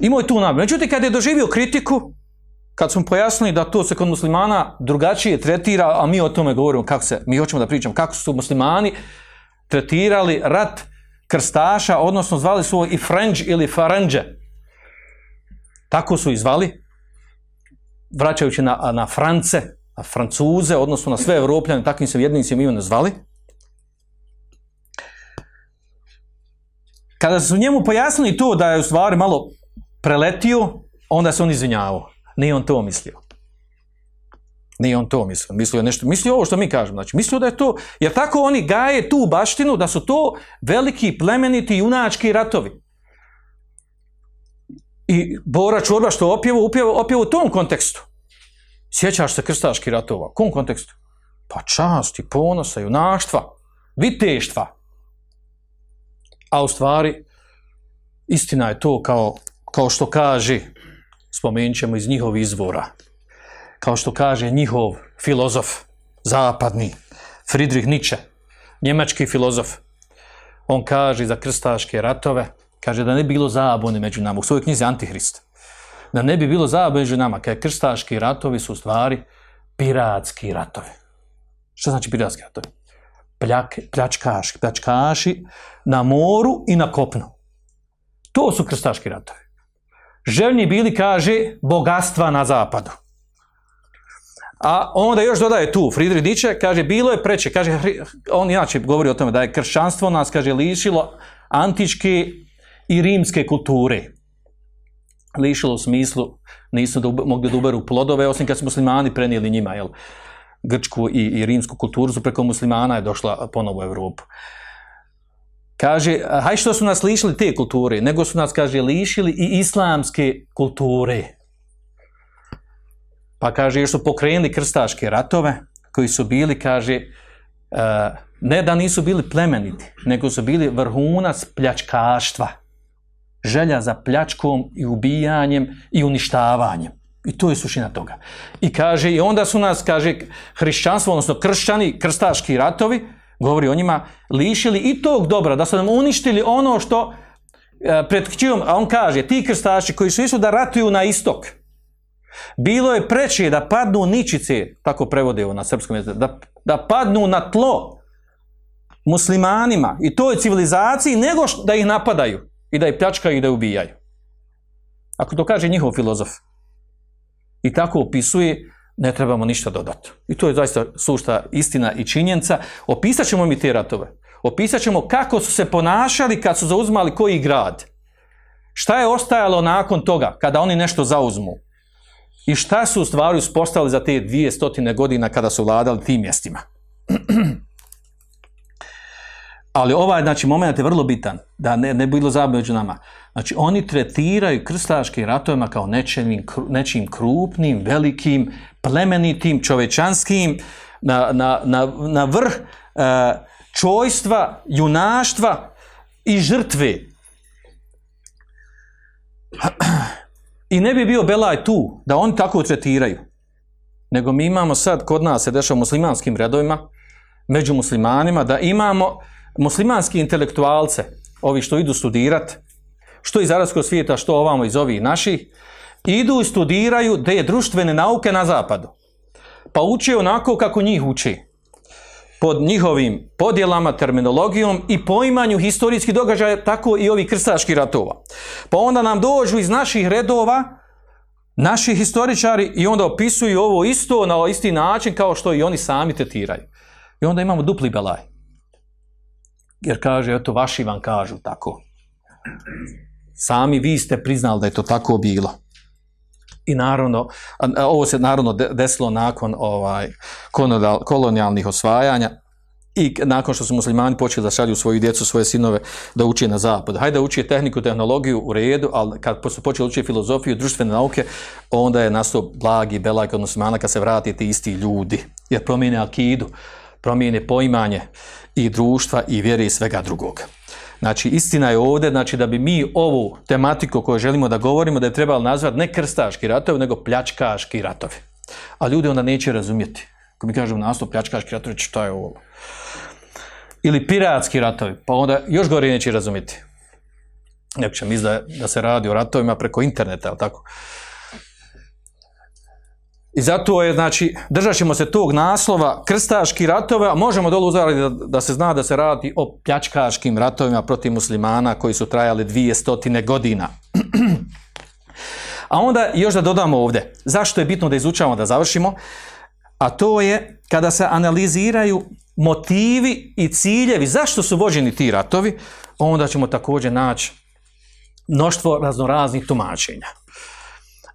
Imao je tu namjer. Međutim, kad je doživio kritiku, kad smo pojasnili da to se kod muslimana drugačije tretira, a mi o tome govorimo kako se, mi hoćemo da pričamo kako su muslimani tretirali rat krstaša, odnosno zvali su i Frenč ili Faranđe. Tako su ih zvali, vraćajući na, na France, na Francuze, odnosno na sve Evropljane, takvim se jednicima imenom zvali. Kada su njemu pojasnili to da je u stvari malo preletio, onda se on izvinjavao. Nije on to mislio. Nije on to mislio. Mislio nešto, mislio ovo što mi kažemo. Znači, mislio da je to, jer tako oni gaje tu baštinu da su to veliki plemeniti junački ratovi. I Bora Čorba što opjevo, opjevo, opjevo u tom kontekstu. Sjećaš se krstaških ratova. U kom kontekstu? Pa časti, ponosa, junaštva, viteštva. A u stvari, istina je to kao, kao što kaže, spomenut ćemo iz njihovih izvora, kao što kaže njihov filozof, zapadni, Friedrich Nietzsche, njemački filozof, on kaže za krstaške ratove, kaže da ne bi bilo zabune među nama, u svojoj knjizi Antihrist, da ne bi bilo zabune među nama, kaže krstaški ratovi su u stvari piratski ratovi. Što znači piratski ratovi? Pljak, pljačkaši, pljačkaši na moru i na kopnu. To su krstaški ratovi. Željni bili, kaže, bogatstva na zapadu. A onda još dodaje tu, Friedrich Nietzsche, kaže, bilo je preče, kaže, on inače govori o tome da je kršćanstvo nas, kaže, lišilo antičke i rimske kulture. Lišilo u smislu, nisu da mogli da uberu plodove, osim kad su muslimani prenijeli njima, jel? Grčku i, i rimsku kulturu su preko muslimana je došla ponovo u Europu. Kaže, haj što su nas lišili te kulture, nego su nas, kaže, lišili i islamske kulture. Pa kaže, još su pokrenuli krstaške ratove, koji su bili, kaže, e, ne da nisu bili plemeniti, nego su bili vrhunac pljačkaštva. Želja za pljačkom i ubijanjem i uništavanjem. I to je suština toga. I kaže, i onda su nas, kaže, hrišćanstvo, odnosno kršćani, krstaški ratovi, govori o njima, lišili i tog dobra, da su nam uništili ono što e, pred čijom, a on kaže, ti krstaši koji su išli da ratuju na istok, bilo je preče da padnu ničice, tako prevode na srpskom jeziku, da, da padnu na tlo muslimanima i toj civilizaciji, nego da ih napadaju i da ih pljačkaju i da ih ubijaju. Ako to kaže njihov filozof i tako opisuje, ne trebamo ništa dodati. I to je zaista sušta istina i činjenica. Opisat ćemo mi te ratove. Opisat ćemo kako su se ponašali kad su zauzmali koji grad. Šta je ostajalo nakon toga, kada oni nešto zauzmu? I šta su u stvari uspostavili za te dvije stotine godina kada su vladali tim mjestima? [clears throat] Ali ovaj znači, moment je vrlo bitan, da ne, ne bi bilo zabave među nama. Znači, oni tretiraju krstaškim ratovima kao nečim, nečim krupnim, velikim, plemenitim, čovečanskim, na, na, na, na vrh e, čojstva, junaštva i žrtve. I ne bi bio Belaj tu, da oni tako tretiraju. Nego mi imamo sad, kod nas se dešava u muslimanskim redovima, među muslimanima, da imamo muslimanski intelektualce, ovi što idu studirat, što iz arabskog svijeta, što ovamo iz ovih naših, idu i studiraju te društvene nauke na zapadu. Pa uče onako kako njih uči. Pod njihovim podjelama, terminologijom i poimanju historijskih događaja, tako i ovih krstaških ratova. Pa onda nam dođu iz naših redova, naši historičari i onda opisuju ovo isto na isti način kao što i oni sami tretiraju. I onda imamo dupli belaj. Jer kaže, eto, vaši vam kažu tako. Sami vi ste priznali da je to tako bilo. I naravno, ovo se naravno de- desilo nakon ovaj, kolonijalnih osvajanja i nakon što su muslimani počeli da šalju svoju djecu, svoje sinove da uče na zapad. Hajde da uče tehniku, tehnologiju u redu, ali kad su počeli učiti filozofiju, društvene nauke, onda je nastao blagi belaj kod muslimana kad se vrati ti isti ljudi. Jer promijene akidu, promijene poimanje i društva i vjere i svega drugog. Znači, istina je ovdje, znači da bi mi ovu tematiku koju želimo da govorimo, da je trebalo nazvati ne krstaški ratovi, nego pljačkaški ratovi. A ljudi onda neće razumjeti. Ako mi kažemo naslov pljačkaški ratovi, šta je ovo? Ili piratski ratovi, pa onda još gore neće razumjeti. Neko će misliti da, da se radi o ratovima preko interneta, ali tako? I zato je, znači, držat ćemo se tog naslova krstaški ratove, a možemo dole uzvarati da, da se zna da se radi o pljačkaškim ratovima protiv muslimana koji su trajali dvije stotine godina. a onda još da dodamo ovdje, zašto je bitno da izučavamo, da završimo, a to je kada se analiziraju motivi i ciljevi, zašto su vođeni ti ratovi, onda ćemo također naći mnoštvo raznoraznih tumačenja.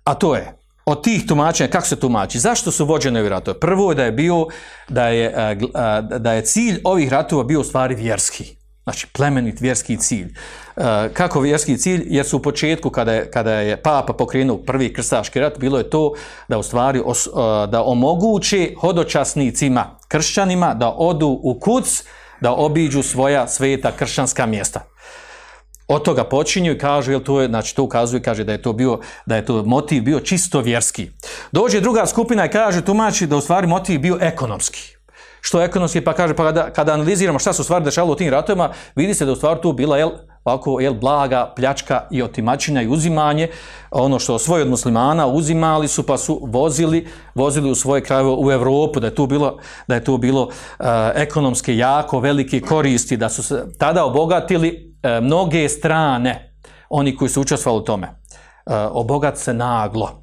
A to je, od tih tumačenja, kako se tumači, zašto su vođene ovi ratovi? Prvo je da je bio, da je, gl- a, da je cilj ovih ratova bio u stvari vjerski. Znači, plemenit vjerski cilj. E, kako vjerski cilj? Jer su u početku, kada je, kada je papa pokrenuo prvi krstaški rat, bilo je to da u stvari os, e, da omogući hodočasnicima, kršćanima, da odu u kuc, da obiđu svoja sveta kršćanska mjesta od toga počinju i kažu, jel to je, znači to ukazuje, kaže da je to bio, da je to motiv bio čisto vjerski. Dođe druga skupina i kaže, tumači da u stvari motiv bio ekonomski. Što ekonomski, pa kaže, pa kada, kada analiziramo šta se u stvari dešavalo u tim ratovima, vidi se da u stvari tu bila, jel, ovako, jel, blaga pljačka i otimačina i uzimanje, ono što svoje od muslimana uzimali su, pa su vozili, vozili u svoje krajeve u Europu, da je tu bilo, da je tu bilo uh, ekonomske jako velike koristi, da su se tada obogatili mnoge strane, oni koji su učestvovali u tome. Uh, obogat se naglo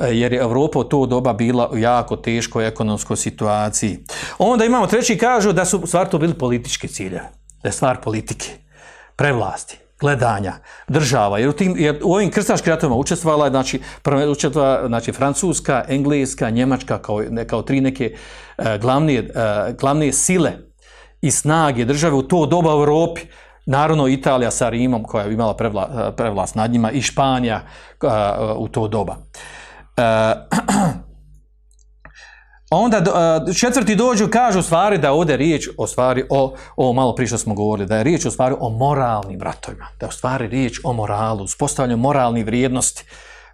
E, jer je Evropa u to doba bila u jako teškoj ekonomskoj situaciji. Onda imamo treći kažu da su stvar to bili politički cilje, da je stvar politike, prevlasti, gledanja, država, jer u, tim, jer u ovim krstaškim ratovima učestvovala je, znači, prvo učestvovala, znači, Francuska, Engleska, Njemačka, kao, kao tri neke e, glavne, e, glavne sile i snage države u to doba u Europi, Naravno, Italija sa Rimom, koja je imala prevla, prevlast nad njima, i Španija a, u to doba. E, [clears throat] onda četvrti dođu, kažu stvari da ovdje riječ o stvari o, o malo prije što smo govorili, da je riječ o stvari o moralnim ratovima, da je stvari riječ o moralu, uspostavljanju moralnih vrijednosti,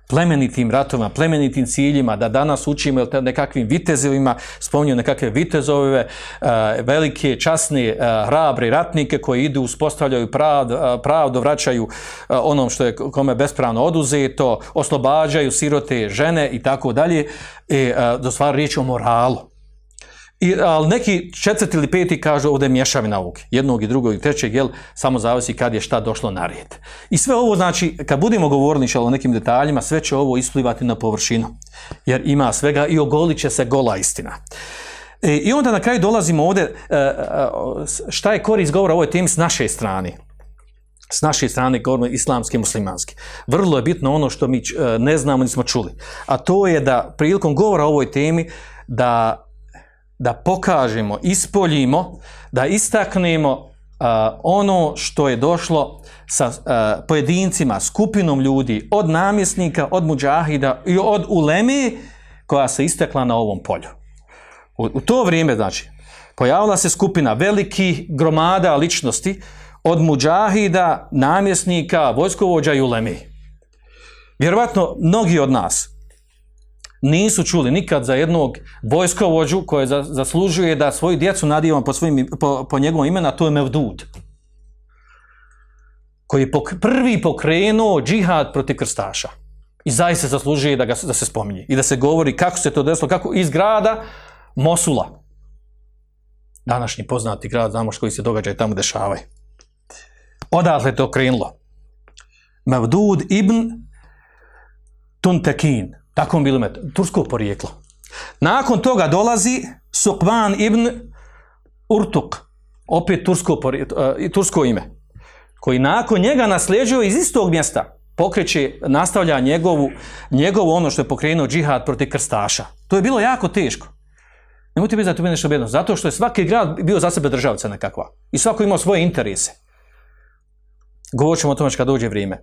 plemenitim ratovima, plemenitim ciljima, da danas učimo te nekakvim vitezovima, spominju nekakve vitezove, uh, velike, časne, uh, hrabre ratnike koji idu, uspostavljaju uh, pravdu vraćaju onom što je kome bespravno oduzeto, oslobađaju sirote žene i tako dalje, do stvari riječ o moralu. I, ali neki četvrti ili peti kažu ovdje je ovog, jednog i drugog i trećeg, jel, samo zavisi kad je šta došlo na red. I sve ovo znači, kad budemo govorili o nekim detaljima, sve će ovo isplivati na površinu, jer ima svega i ogolit će se gola istina. E, I onda na kraju dolazimo ovdje, e, e, šta je korist govora ovoj temi s naše strane? s naše strane govorimo islamske muslimanske. Vrlo je bitno ono što mi e, ne znamo, nismo čuli. A to je da prilikom govora o ovoj temi, da da pokažemo, ispoljimo, da istaknemo uh, ono što je došlo sa uh, pojedincima, skupinom ljudi, od namjesnika, od muđahida i od uleme koja se istekla na ovom polju. U, u to vrijeme, znači, pojavila se skupina velikih gromada ličnosti od muđahida, namjesnika, vojskovođa i uleme. Vjerovatno, mnogi od nas, nisu čuli nikad za jednog vojskovođu koje za, zaslužuje da svoju djecu nadijeva po, svojim, po, po njegovom imena, to je Mevdud. Koji je prvi pokrenuo džihad protiv krstaša. I zaista zaslužuje da, ga, da se spominje. I da se govori kako se to desilo, kako iz grada Mosula. Današnji poznati grad, znamo koji se događaj tamo dešavaju. Odatle je to krenulo. Mevdud ibn Tuntekin. Tako on ime, tursko porijeklo. Nakon toga dolazi Sukvan ibn Urtuk. opet tursko, pori- e, tursko ime, koji nakon njega nasljeđuje iz istog mjesta, pokreće, nastavlja njegovu, njegovu ono što je pokrenuo džihad protiv krstaša. To je bilo jako teško. Nemojte biti da to nešto bedno, zato što je svaki grad bio za sebe državca nekakva. I svako imao svoje interese. Govorit ćemo o tome kad dođe vrijeme.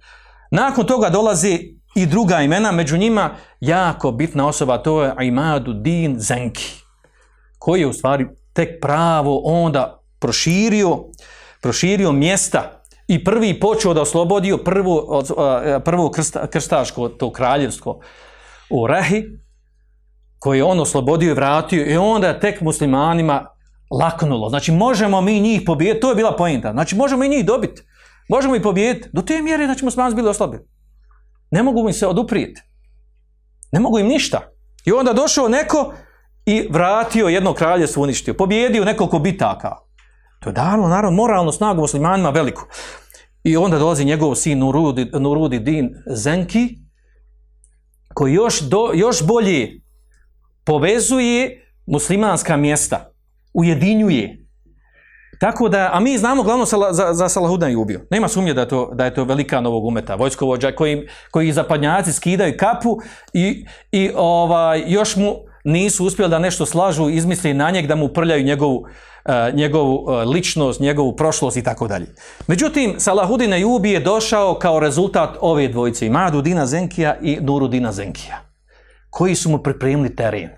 Nakon toga dolazi i druga imena, među njima jako bitna osoba, to je Imadu Din Zenki, koji je u stvari tek pravo onda proširio, proširio mjesta i prvi počeo da oslobodio prvo, prvo krsta, krstaško, to kraljevsko u Rehi, koje je on oslobodio i vratio i onda je tek muslimanima laknulo. Znači možemo mi njih pobijediti, to je bila pointa. Znači možemo i njih dobiti. Možemo ih pobijediti. Do te mjere znači muslimani su bili oslabljeni. Ne mogu im se oduprijeti. Ne mogu im ništa. I onda došao neko i vratio jedno kraljevstvo uništio. Pobjedio nekoliko bitaka. To je dalo, naravno, moralnu snagu muslimanima veliku. I onda dolazi njegov sin Nurudi, Nurudi Din Zenki, koji još, do, još bolje povezuje muslimanska mjesta, ujedinjuje. Tako da, a mi znamo glavno za, za, za Salahudna i ubio. Nema sumnje da je to, da je to velika novog umeta, vojskovođa koji, koji zapadnjaci skidaju kapu i, i ovaj, još mu nisu uspjeli da nešto slažu, izmisli na njeg da mu prljaju njegovu, eh, njegovu eh, ličnost, njegovu prošlost i tako dalje. Međutim, Salahudin Ejubi je došao kao rezultat ove dvojice, Imadu Dina Zenkija i Nurudina Zenkija, koji su mu pripremili teren.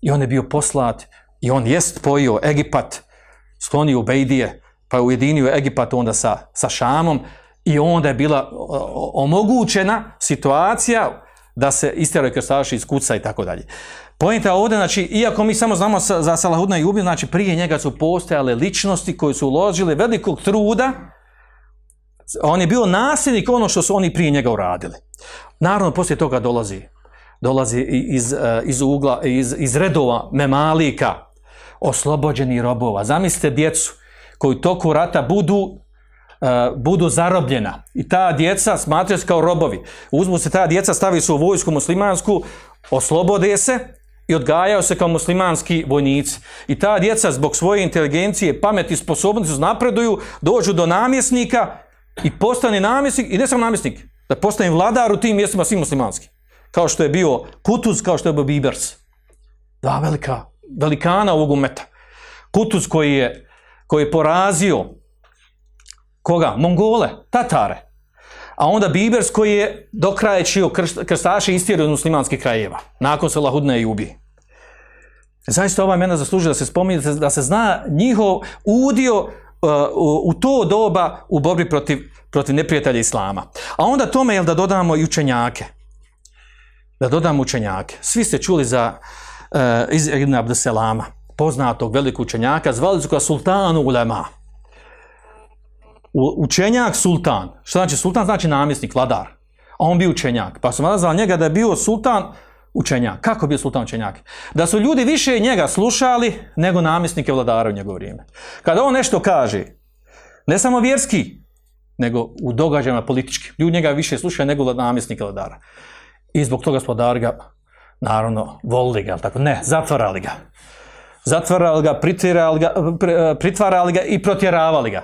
I on je bio poslat i on jest pojio Egipat, sklonio Bejdije, pa je ujedinio Egipat onda sa, sa Šamom i onda je bila omogućena situacija da se istjeraju krstaši iz kuca i tako dalje. Pojenta ovdje, znači, iako mi samo znamo za Salahudna i Ubiju, znači prije njega su postojale ličnosti koje su uložile velikog truda, on je bio nasljednik ono što su oni prije njega uradili. Naravno, poslije toga dolazi, dolazi iz, eh, iz ugla, iz, iz redova memalika, oslobođeni robova. Zamislite djecu koji toku rata budu eh, budu zarobljena i ta djeca smatraju se kao robovi. Uzmu se ta djeca, stavi su u vojsku muslimansku, oslobode se i odgajaju se kao muslimanski vojnici. I ta djeca zbog svoje inteligencije, pameti, sposobnosti napreduju, dođu do namjesnika i postane namjesnik, i ne samo namjesnik, da postane vladar u tim mjestima svim muslimanski. Kao što je bio Kutuz, kao što je bio Bibers. Dva velika, velikana ovog umeta. Kutuz koji je, koji je porazio koga? Mongole, Tatare. A onda Bibers koji je do kraja čio krst, krstaše istjerio iz muslimanskih krajeva. Nakon se Lahudne i ubi. Zaista ova imena zaslužuje da se spominje, da se- zna njihov udio uh, u, to doba u borbi protiv, protiv neprijatelja Islama. A onda tome, jel da dodamo i učenjake. Da dodamo učenjake. Svi ste čuli za iz Ibn Abdeselama, poznatog velikog učenjaka, zvali su ga sultanu ulema. Učenjak sultan. Što znači sultan? Znači namjesnik, vladar. A on bio učenjak. Pa su nazvali njega da je bio sultan učenjak. Kako bio sultan učenjak? Da su ljudi više njega slušali nego namjesnike vladara u njegovo vrijeme. Kada on nešto kaže, ne samo vjerski, nego u događajima političkim. Ljudi njega više slušaju nego namjesnike vladara. I zbog toga su vladari ga, naravno, volili ga, tako? Ne, zatvarali ga. Zatvarali ga, ga, pr- pritvarali ga i protjeravali ga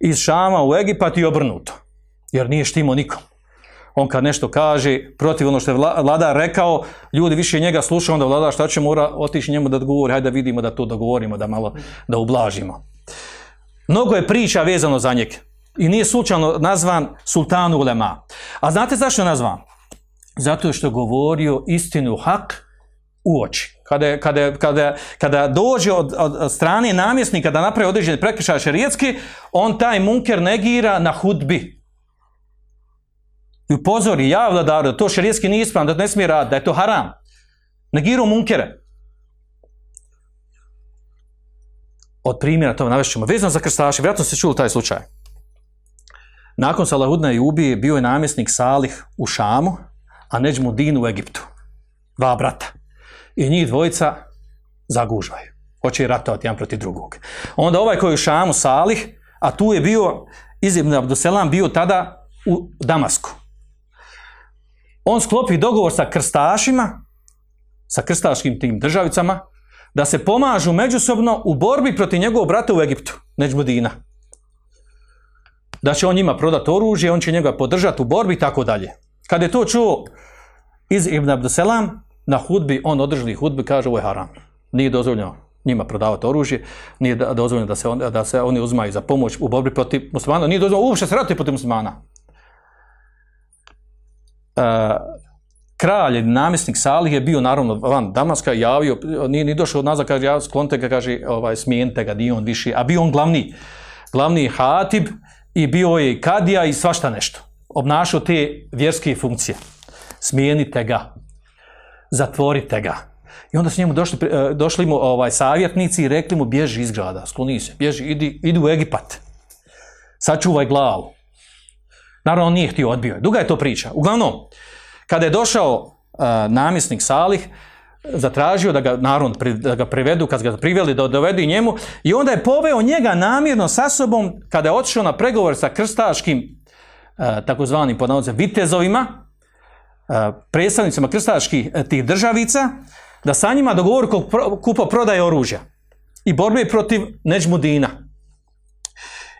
iz Šama u Egipat i obrnuto. Jer nije štimo nikom. On kad nešto kaže protiv ono što je vla- vladar rekao, ljudi više njega slušaju, onda vladar šta će mora otići njemu da odgovori, hajde da vidimo da to dogovorimo, da malo da ublažimo. Mnogo je priča vezano za njeg. I nije slučajno nazvan sultan ulema. A znate zašto je nazvan? Zato što govorio istinu hak u oči. Kada, kada, kada, kada dođe od, od, strane namjesnika da napravi određene prekršaje šerijetske, on taj munker negira na hudbi. I upozori, ja vladaru, da to šerijetski nije ispravno, da ne smije raditi, da je to haram. Negirao munkere. Od primjera to navešćemo. Vezano za krstaše, vjerojatno ste čuli taj slučaj. Nakon Salahudna i ubije bio je namjesnik Salih u Šamu, a Neđmu Din u Egiptu. Dva brata. I njih dvojica zagužvaju. Hoće ratovati jedan protiv drugog. Onda ovaj koji je u Šamu Salih, a tu je bio Izibn Abduselam bio tada u Damasku. On sklopi dogovor sa krstašima, sa krstaškim tim državicama, da se pomažu međusobno u borbi protiv njegovog brata u Egiptu, Neđmudina. Da će on njima prodati oružje, on će njega podržati u borbi i tako dalje. Kad je to čuo iz Ibn Abduselam, na hudbi, on održali hudbi, kaže ovo je haram. Nije dozvoljeno njima prodavati oružje, nije dozvoljeno da se, on, da se oni uzmaju za pomoć u borbi protiv muslimana, nije dozvoljeno uopšte se ratuje protiv muslimana. E, kralj, namjesnik Salih je bio naravno van Damaska javio, nije ni došao od nazad, kaže, ja sklonite ga, kaže, ovaj, smijenite ga, nije on više, a bio on glavni, glavni hatib i bio je kadija i svašta nešto. Obnašao te vjerske funkcije. Smijenite ga, zatvorite ga. I onda su njemu došli, e, došli mu ovaj, savjetnici i rekli mu, bježi iz grada, skloni se, bježi, idi, idi u Egipat, sačuvaj glavu. Naravno, on nije htio, odbio. Duga je to priča. Uglavnom, kada je došao e, namjesnik Salih, zatražio da ga narod da ga privedu, kad ga priveli da dovedu i njemu i onda je poveo njega namjerno sa sobom kada je otišao na pregovor sa krstaškim takozvanim pod navodnicima, vitezovima, e, predstavnicima krstaških e, tih državica, da sa njima dogovori kupo prodaje oružja i borbe protiv Neđmudina.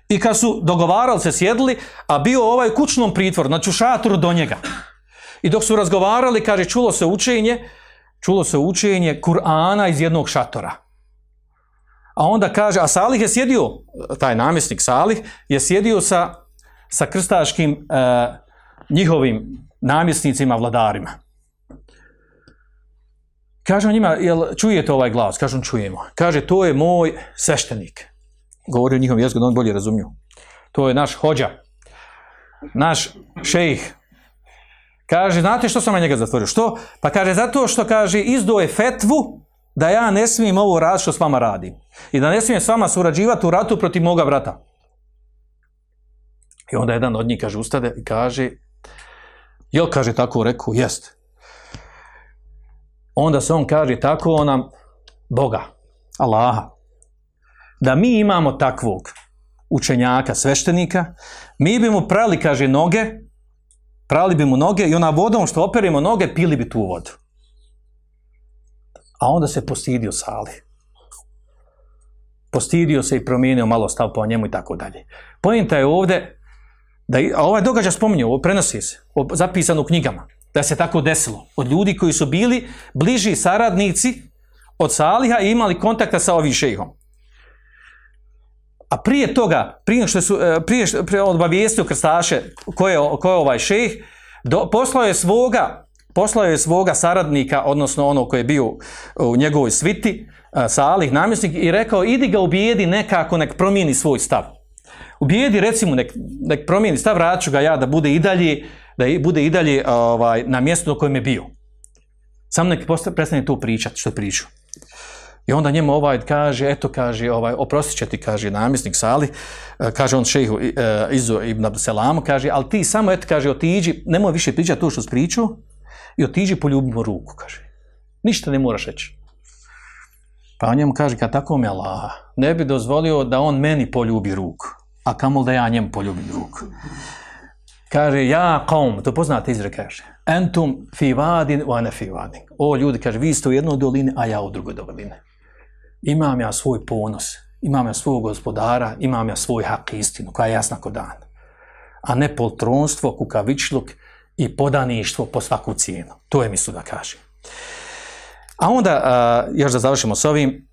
I kad su dogovarali se, sjedili, a bio ovaj kućnom pritvoru, znači u šatoru do njega. I dok su razgovarali, kaže, čulo se učenje, čulo se učenje Kur'ana iz jednog šatora. A onda kaže, a Salih je sjedio, taj namjesnik Salih, je sjedio sa, sa krstaškim e, njihovim namjesnicima, vladarima. Kaže on njima, jel čujete ovaj glas? Kaže on, čujemo. Kaže, to je moj sveštenik. Govori o njihovom jeziku, da on bolje razumiju. To je naš hođa, naš šejih. Kaže, znate što sam na njega zatvorio? Što? Pa kaže, zato što, kaže, izdao je fetvu da ja ne smijem ovo raditi što s vama radim. I da ne smijem s vama surađivati u ratu protiv moga brata. I onda jedan od njih, kaže, ustade i kaže, jel, kaže, tako rekao, jest. Onda se on kaže, tako nam Boga, Allaha, da mi imamo takvog učenjaka, sveštenika, mi bi mu prali, kaže, noge, prali bi mu noge i ona vodom što operimo noge, pili bi tu vodu. A onda se postidio Sali. Postidio se i promijenio malo stav po njemu i tako dalje. Pojenta je ovdje, da, a ovaj događaj spominje, ovo prenosi se, zapisano u knjigama, da se tako desilo. Od ljudi koji su bili bliži saradnici od Saliha i imali kontakta sa ovim šejhom. A prije toga, prije što su, e, prije prije obavijestio krstaše ko je, ko je ovaj šejh, do, poslao je svoga poslao je svoga saradnika, odnosno ono koji je bio u njegovoj sviti, e, Salih, namjesnik, i rekao, idi ga ubijedi nekako, nek promijeni svoj stav. Ubijedi, recimo, nek, nek promijeni stav, vratit ću ga ja da bude i dalje, da bude i dalje ovaj, na mjestu na kojem je bio. Samo nek prestane tu pričati što je pričao. I onda njemu ovaj kaže, eto kaže, ovaj, oprostit će ti, kaže namjesnik Sali, e, kaže on šejhu e, Izu ibn Abduselamu, kaže, ali ti samo, eto, kaže, otiđi, nemoj više pričati to što si pričao, i otiđi poljubi mu ruku, kaže. Ništa ne moraš reći. Pa on njemu kaže, kad tako mi Allah, ne bi dozvolio da on meni poljubi ruku, a kamol da ja njemu poljubim ruku. Kaže, ja kaum, to poznate izreka, kaže, entum fi vadin, wa ne fi vadin. O ljudi, kaže, vi ste u jednoj dolini, a ja u drugoj dolini. Imam ja svoj ponos, imam ja svog gospodara, imam ja svoj hak istinu, koja je jasna ko dan. A ne poltronstvo, kukavičluk i podaništvo po svaku cijenu. To je mislio da kaže. A onda, još da završimo s ovim,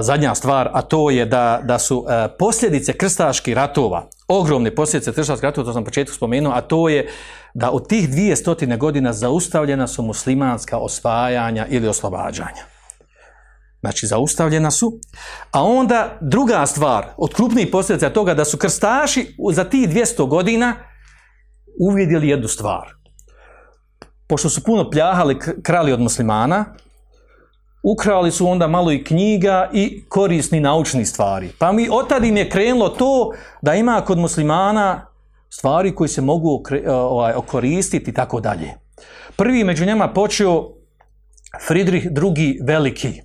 zadnja stvar, a to je da, da su a, posljedice krstaških ratova, ogromne posljedice krstaških ratova, to sam početku spomenuo, a to je da od tih dvije stotine godina zaustavljena su muslimanska osvajanja ili oslobađanja. Znači, zaustavljena su. A onda druga stvar, od krupnijih posljedica toga da su krstaši za tih 200 godina uvidjeli jednu stvar. Pošto su puno pljahali, krali od muslimana, ukrali su onda malo i knjiga i korisni naučni stvari. Pa mi od tada im je krenulo to da ima kod muslimana stvari koji se mogu okre- ovaj, okoristiti i tako dalje. Prvi među njima počeo Friedrich II. Veliki, e,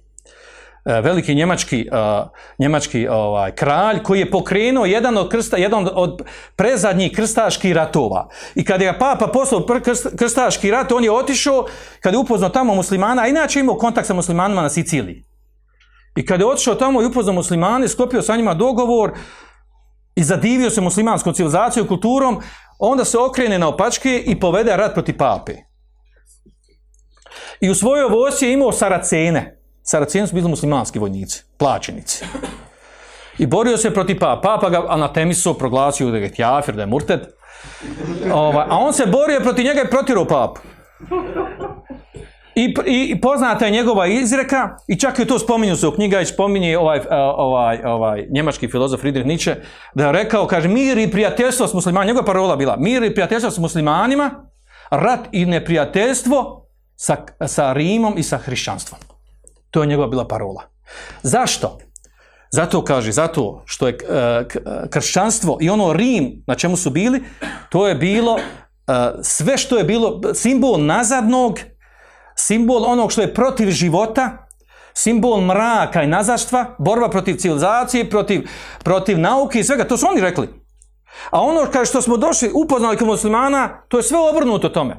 veliki njemački, e, njemački ovaj, kralj koji je pokrenuo jedan od, krsta, jedan od prezadnjih krstaških ratova. I kada je papa poslao krst- krstaški rat, on je otišao, kada je upoznao tamo muslimana, a inače imao kontakt sa muslimanima na Siciliji. I kad je otišao tamo i upoznao muslimane, sklopio sa njima dogovor i zadivio se muslimanskom civilizacijom i kulturom, onda se okrene na opačke i povede rat protiv pape. I u svojoj vojsci je imao Saracene. Saraceni su bili muslimanski vojnici, plaćenici. I borio se protiv papa. Papa ga anatemiso proglasio da je tjafir, da je murted. Ovaj, a on se borio protiv njega i protirao papu. I, i, poznata je njegova izreka, i čak i to spominju se u knjiga, i spominje ovaj, ovaj, ovaj, njemački filozof Friedrich Nietzsche, da je rekao, kaže, mir i prijateljstvo s muslimanima, njegova parola bila, mir i prijateljstvo s muslimanima, rat i neprijateljstvo sa, sa Rimom i sa hrišćanstvom. To je njegova bila parola. Zašto? Zato kaže, zato što je e, kršćanstvo i ono Rim na čemu su bili, to je bilo e, sve što je bilo simbol nazadnog, simbol onog što je protiv života, simbol mraka i nazaštva, borba protiv civilizacije, protiv, protiv nauke i svega, to su oni rekli. A ono što smo došli, upoznali kod muslimana, to je sve obrnuto tome.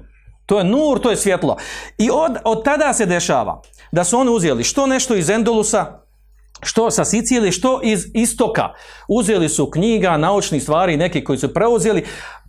To je nur, to je svjetlo. I od, od tada se dešava da su oni uzeli što nešto iz Endolusa, što sa Sicilije, što iz istoka. Uzeli su knjiga, naučnih stvari, neki koji su preuzeli,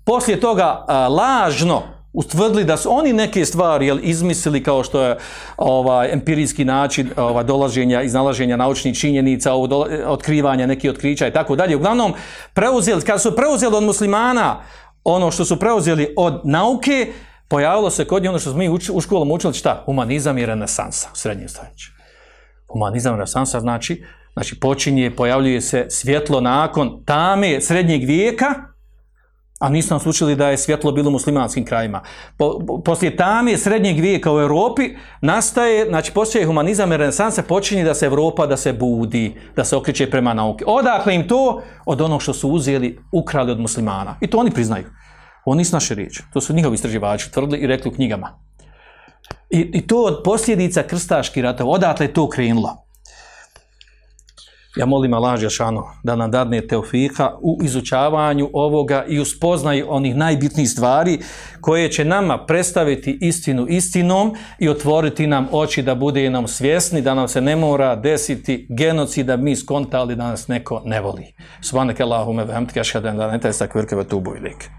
poslije toga a, lažno ustvrdili da su oni neke stvari jel, izmislili kao što je ovaj empirijski način ovaj, dolaženja, iznalaženja naučnih činjenica, ovo dola, otkrivanja nekih otkrića i tako dalje. Uglavnom, preuzeli, kada su preuzeli od muslimana ono što su preuzeli od nauke, pojavilo se kod njih ono što smo mi uč, u školom učili, šta? Humanizam i renesansa u srednjem stoljeću. Humanizam i renesansa znači, znači počinje, pojavljuje se svjetlo nakon tame srednjeg vijeka, a nismo nam slučili da je svjetlo bilo u muslimanskim krajima. Po, po, poslije tame srednjeg vijeka u Europi nastaje, znači postoje humanizam i renesansa, počinje da se Europa, da se budi, da se okreće prema nauke. Odakle im to? Od onog što su uzeli, ukrali od muslimana. I to oni priznaju. Ovo nisu naše riječi. To su njihovi istraživači tvrdili i rekli u knjigama. I, i to od posljedica krstaških ratova. Odatle je to krenulo. Ja molim Allah Žešanu da nam dadne teofika u izučavanju ovoga i u spoznaju onih najbitnijih stvari koje će nama predstaviti istinu istinom i otvoriti nam oči da bude nam svjesni, da nam se ne mora desiti genocid da mi skontali da nas neko ne voli. Subhanak Allahume ve hamdika ashhadu an la ilaha illa anta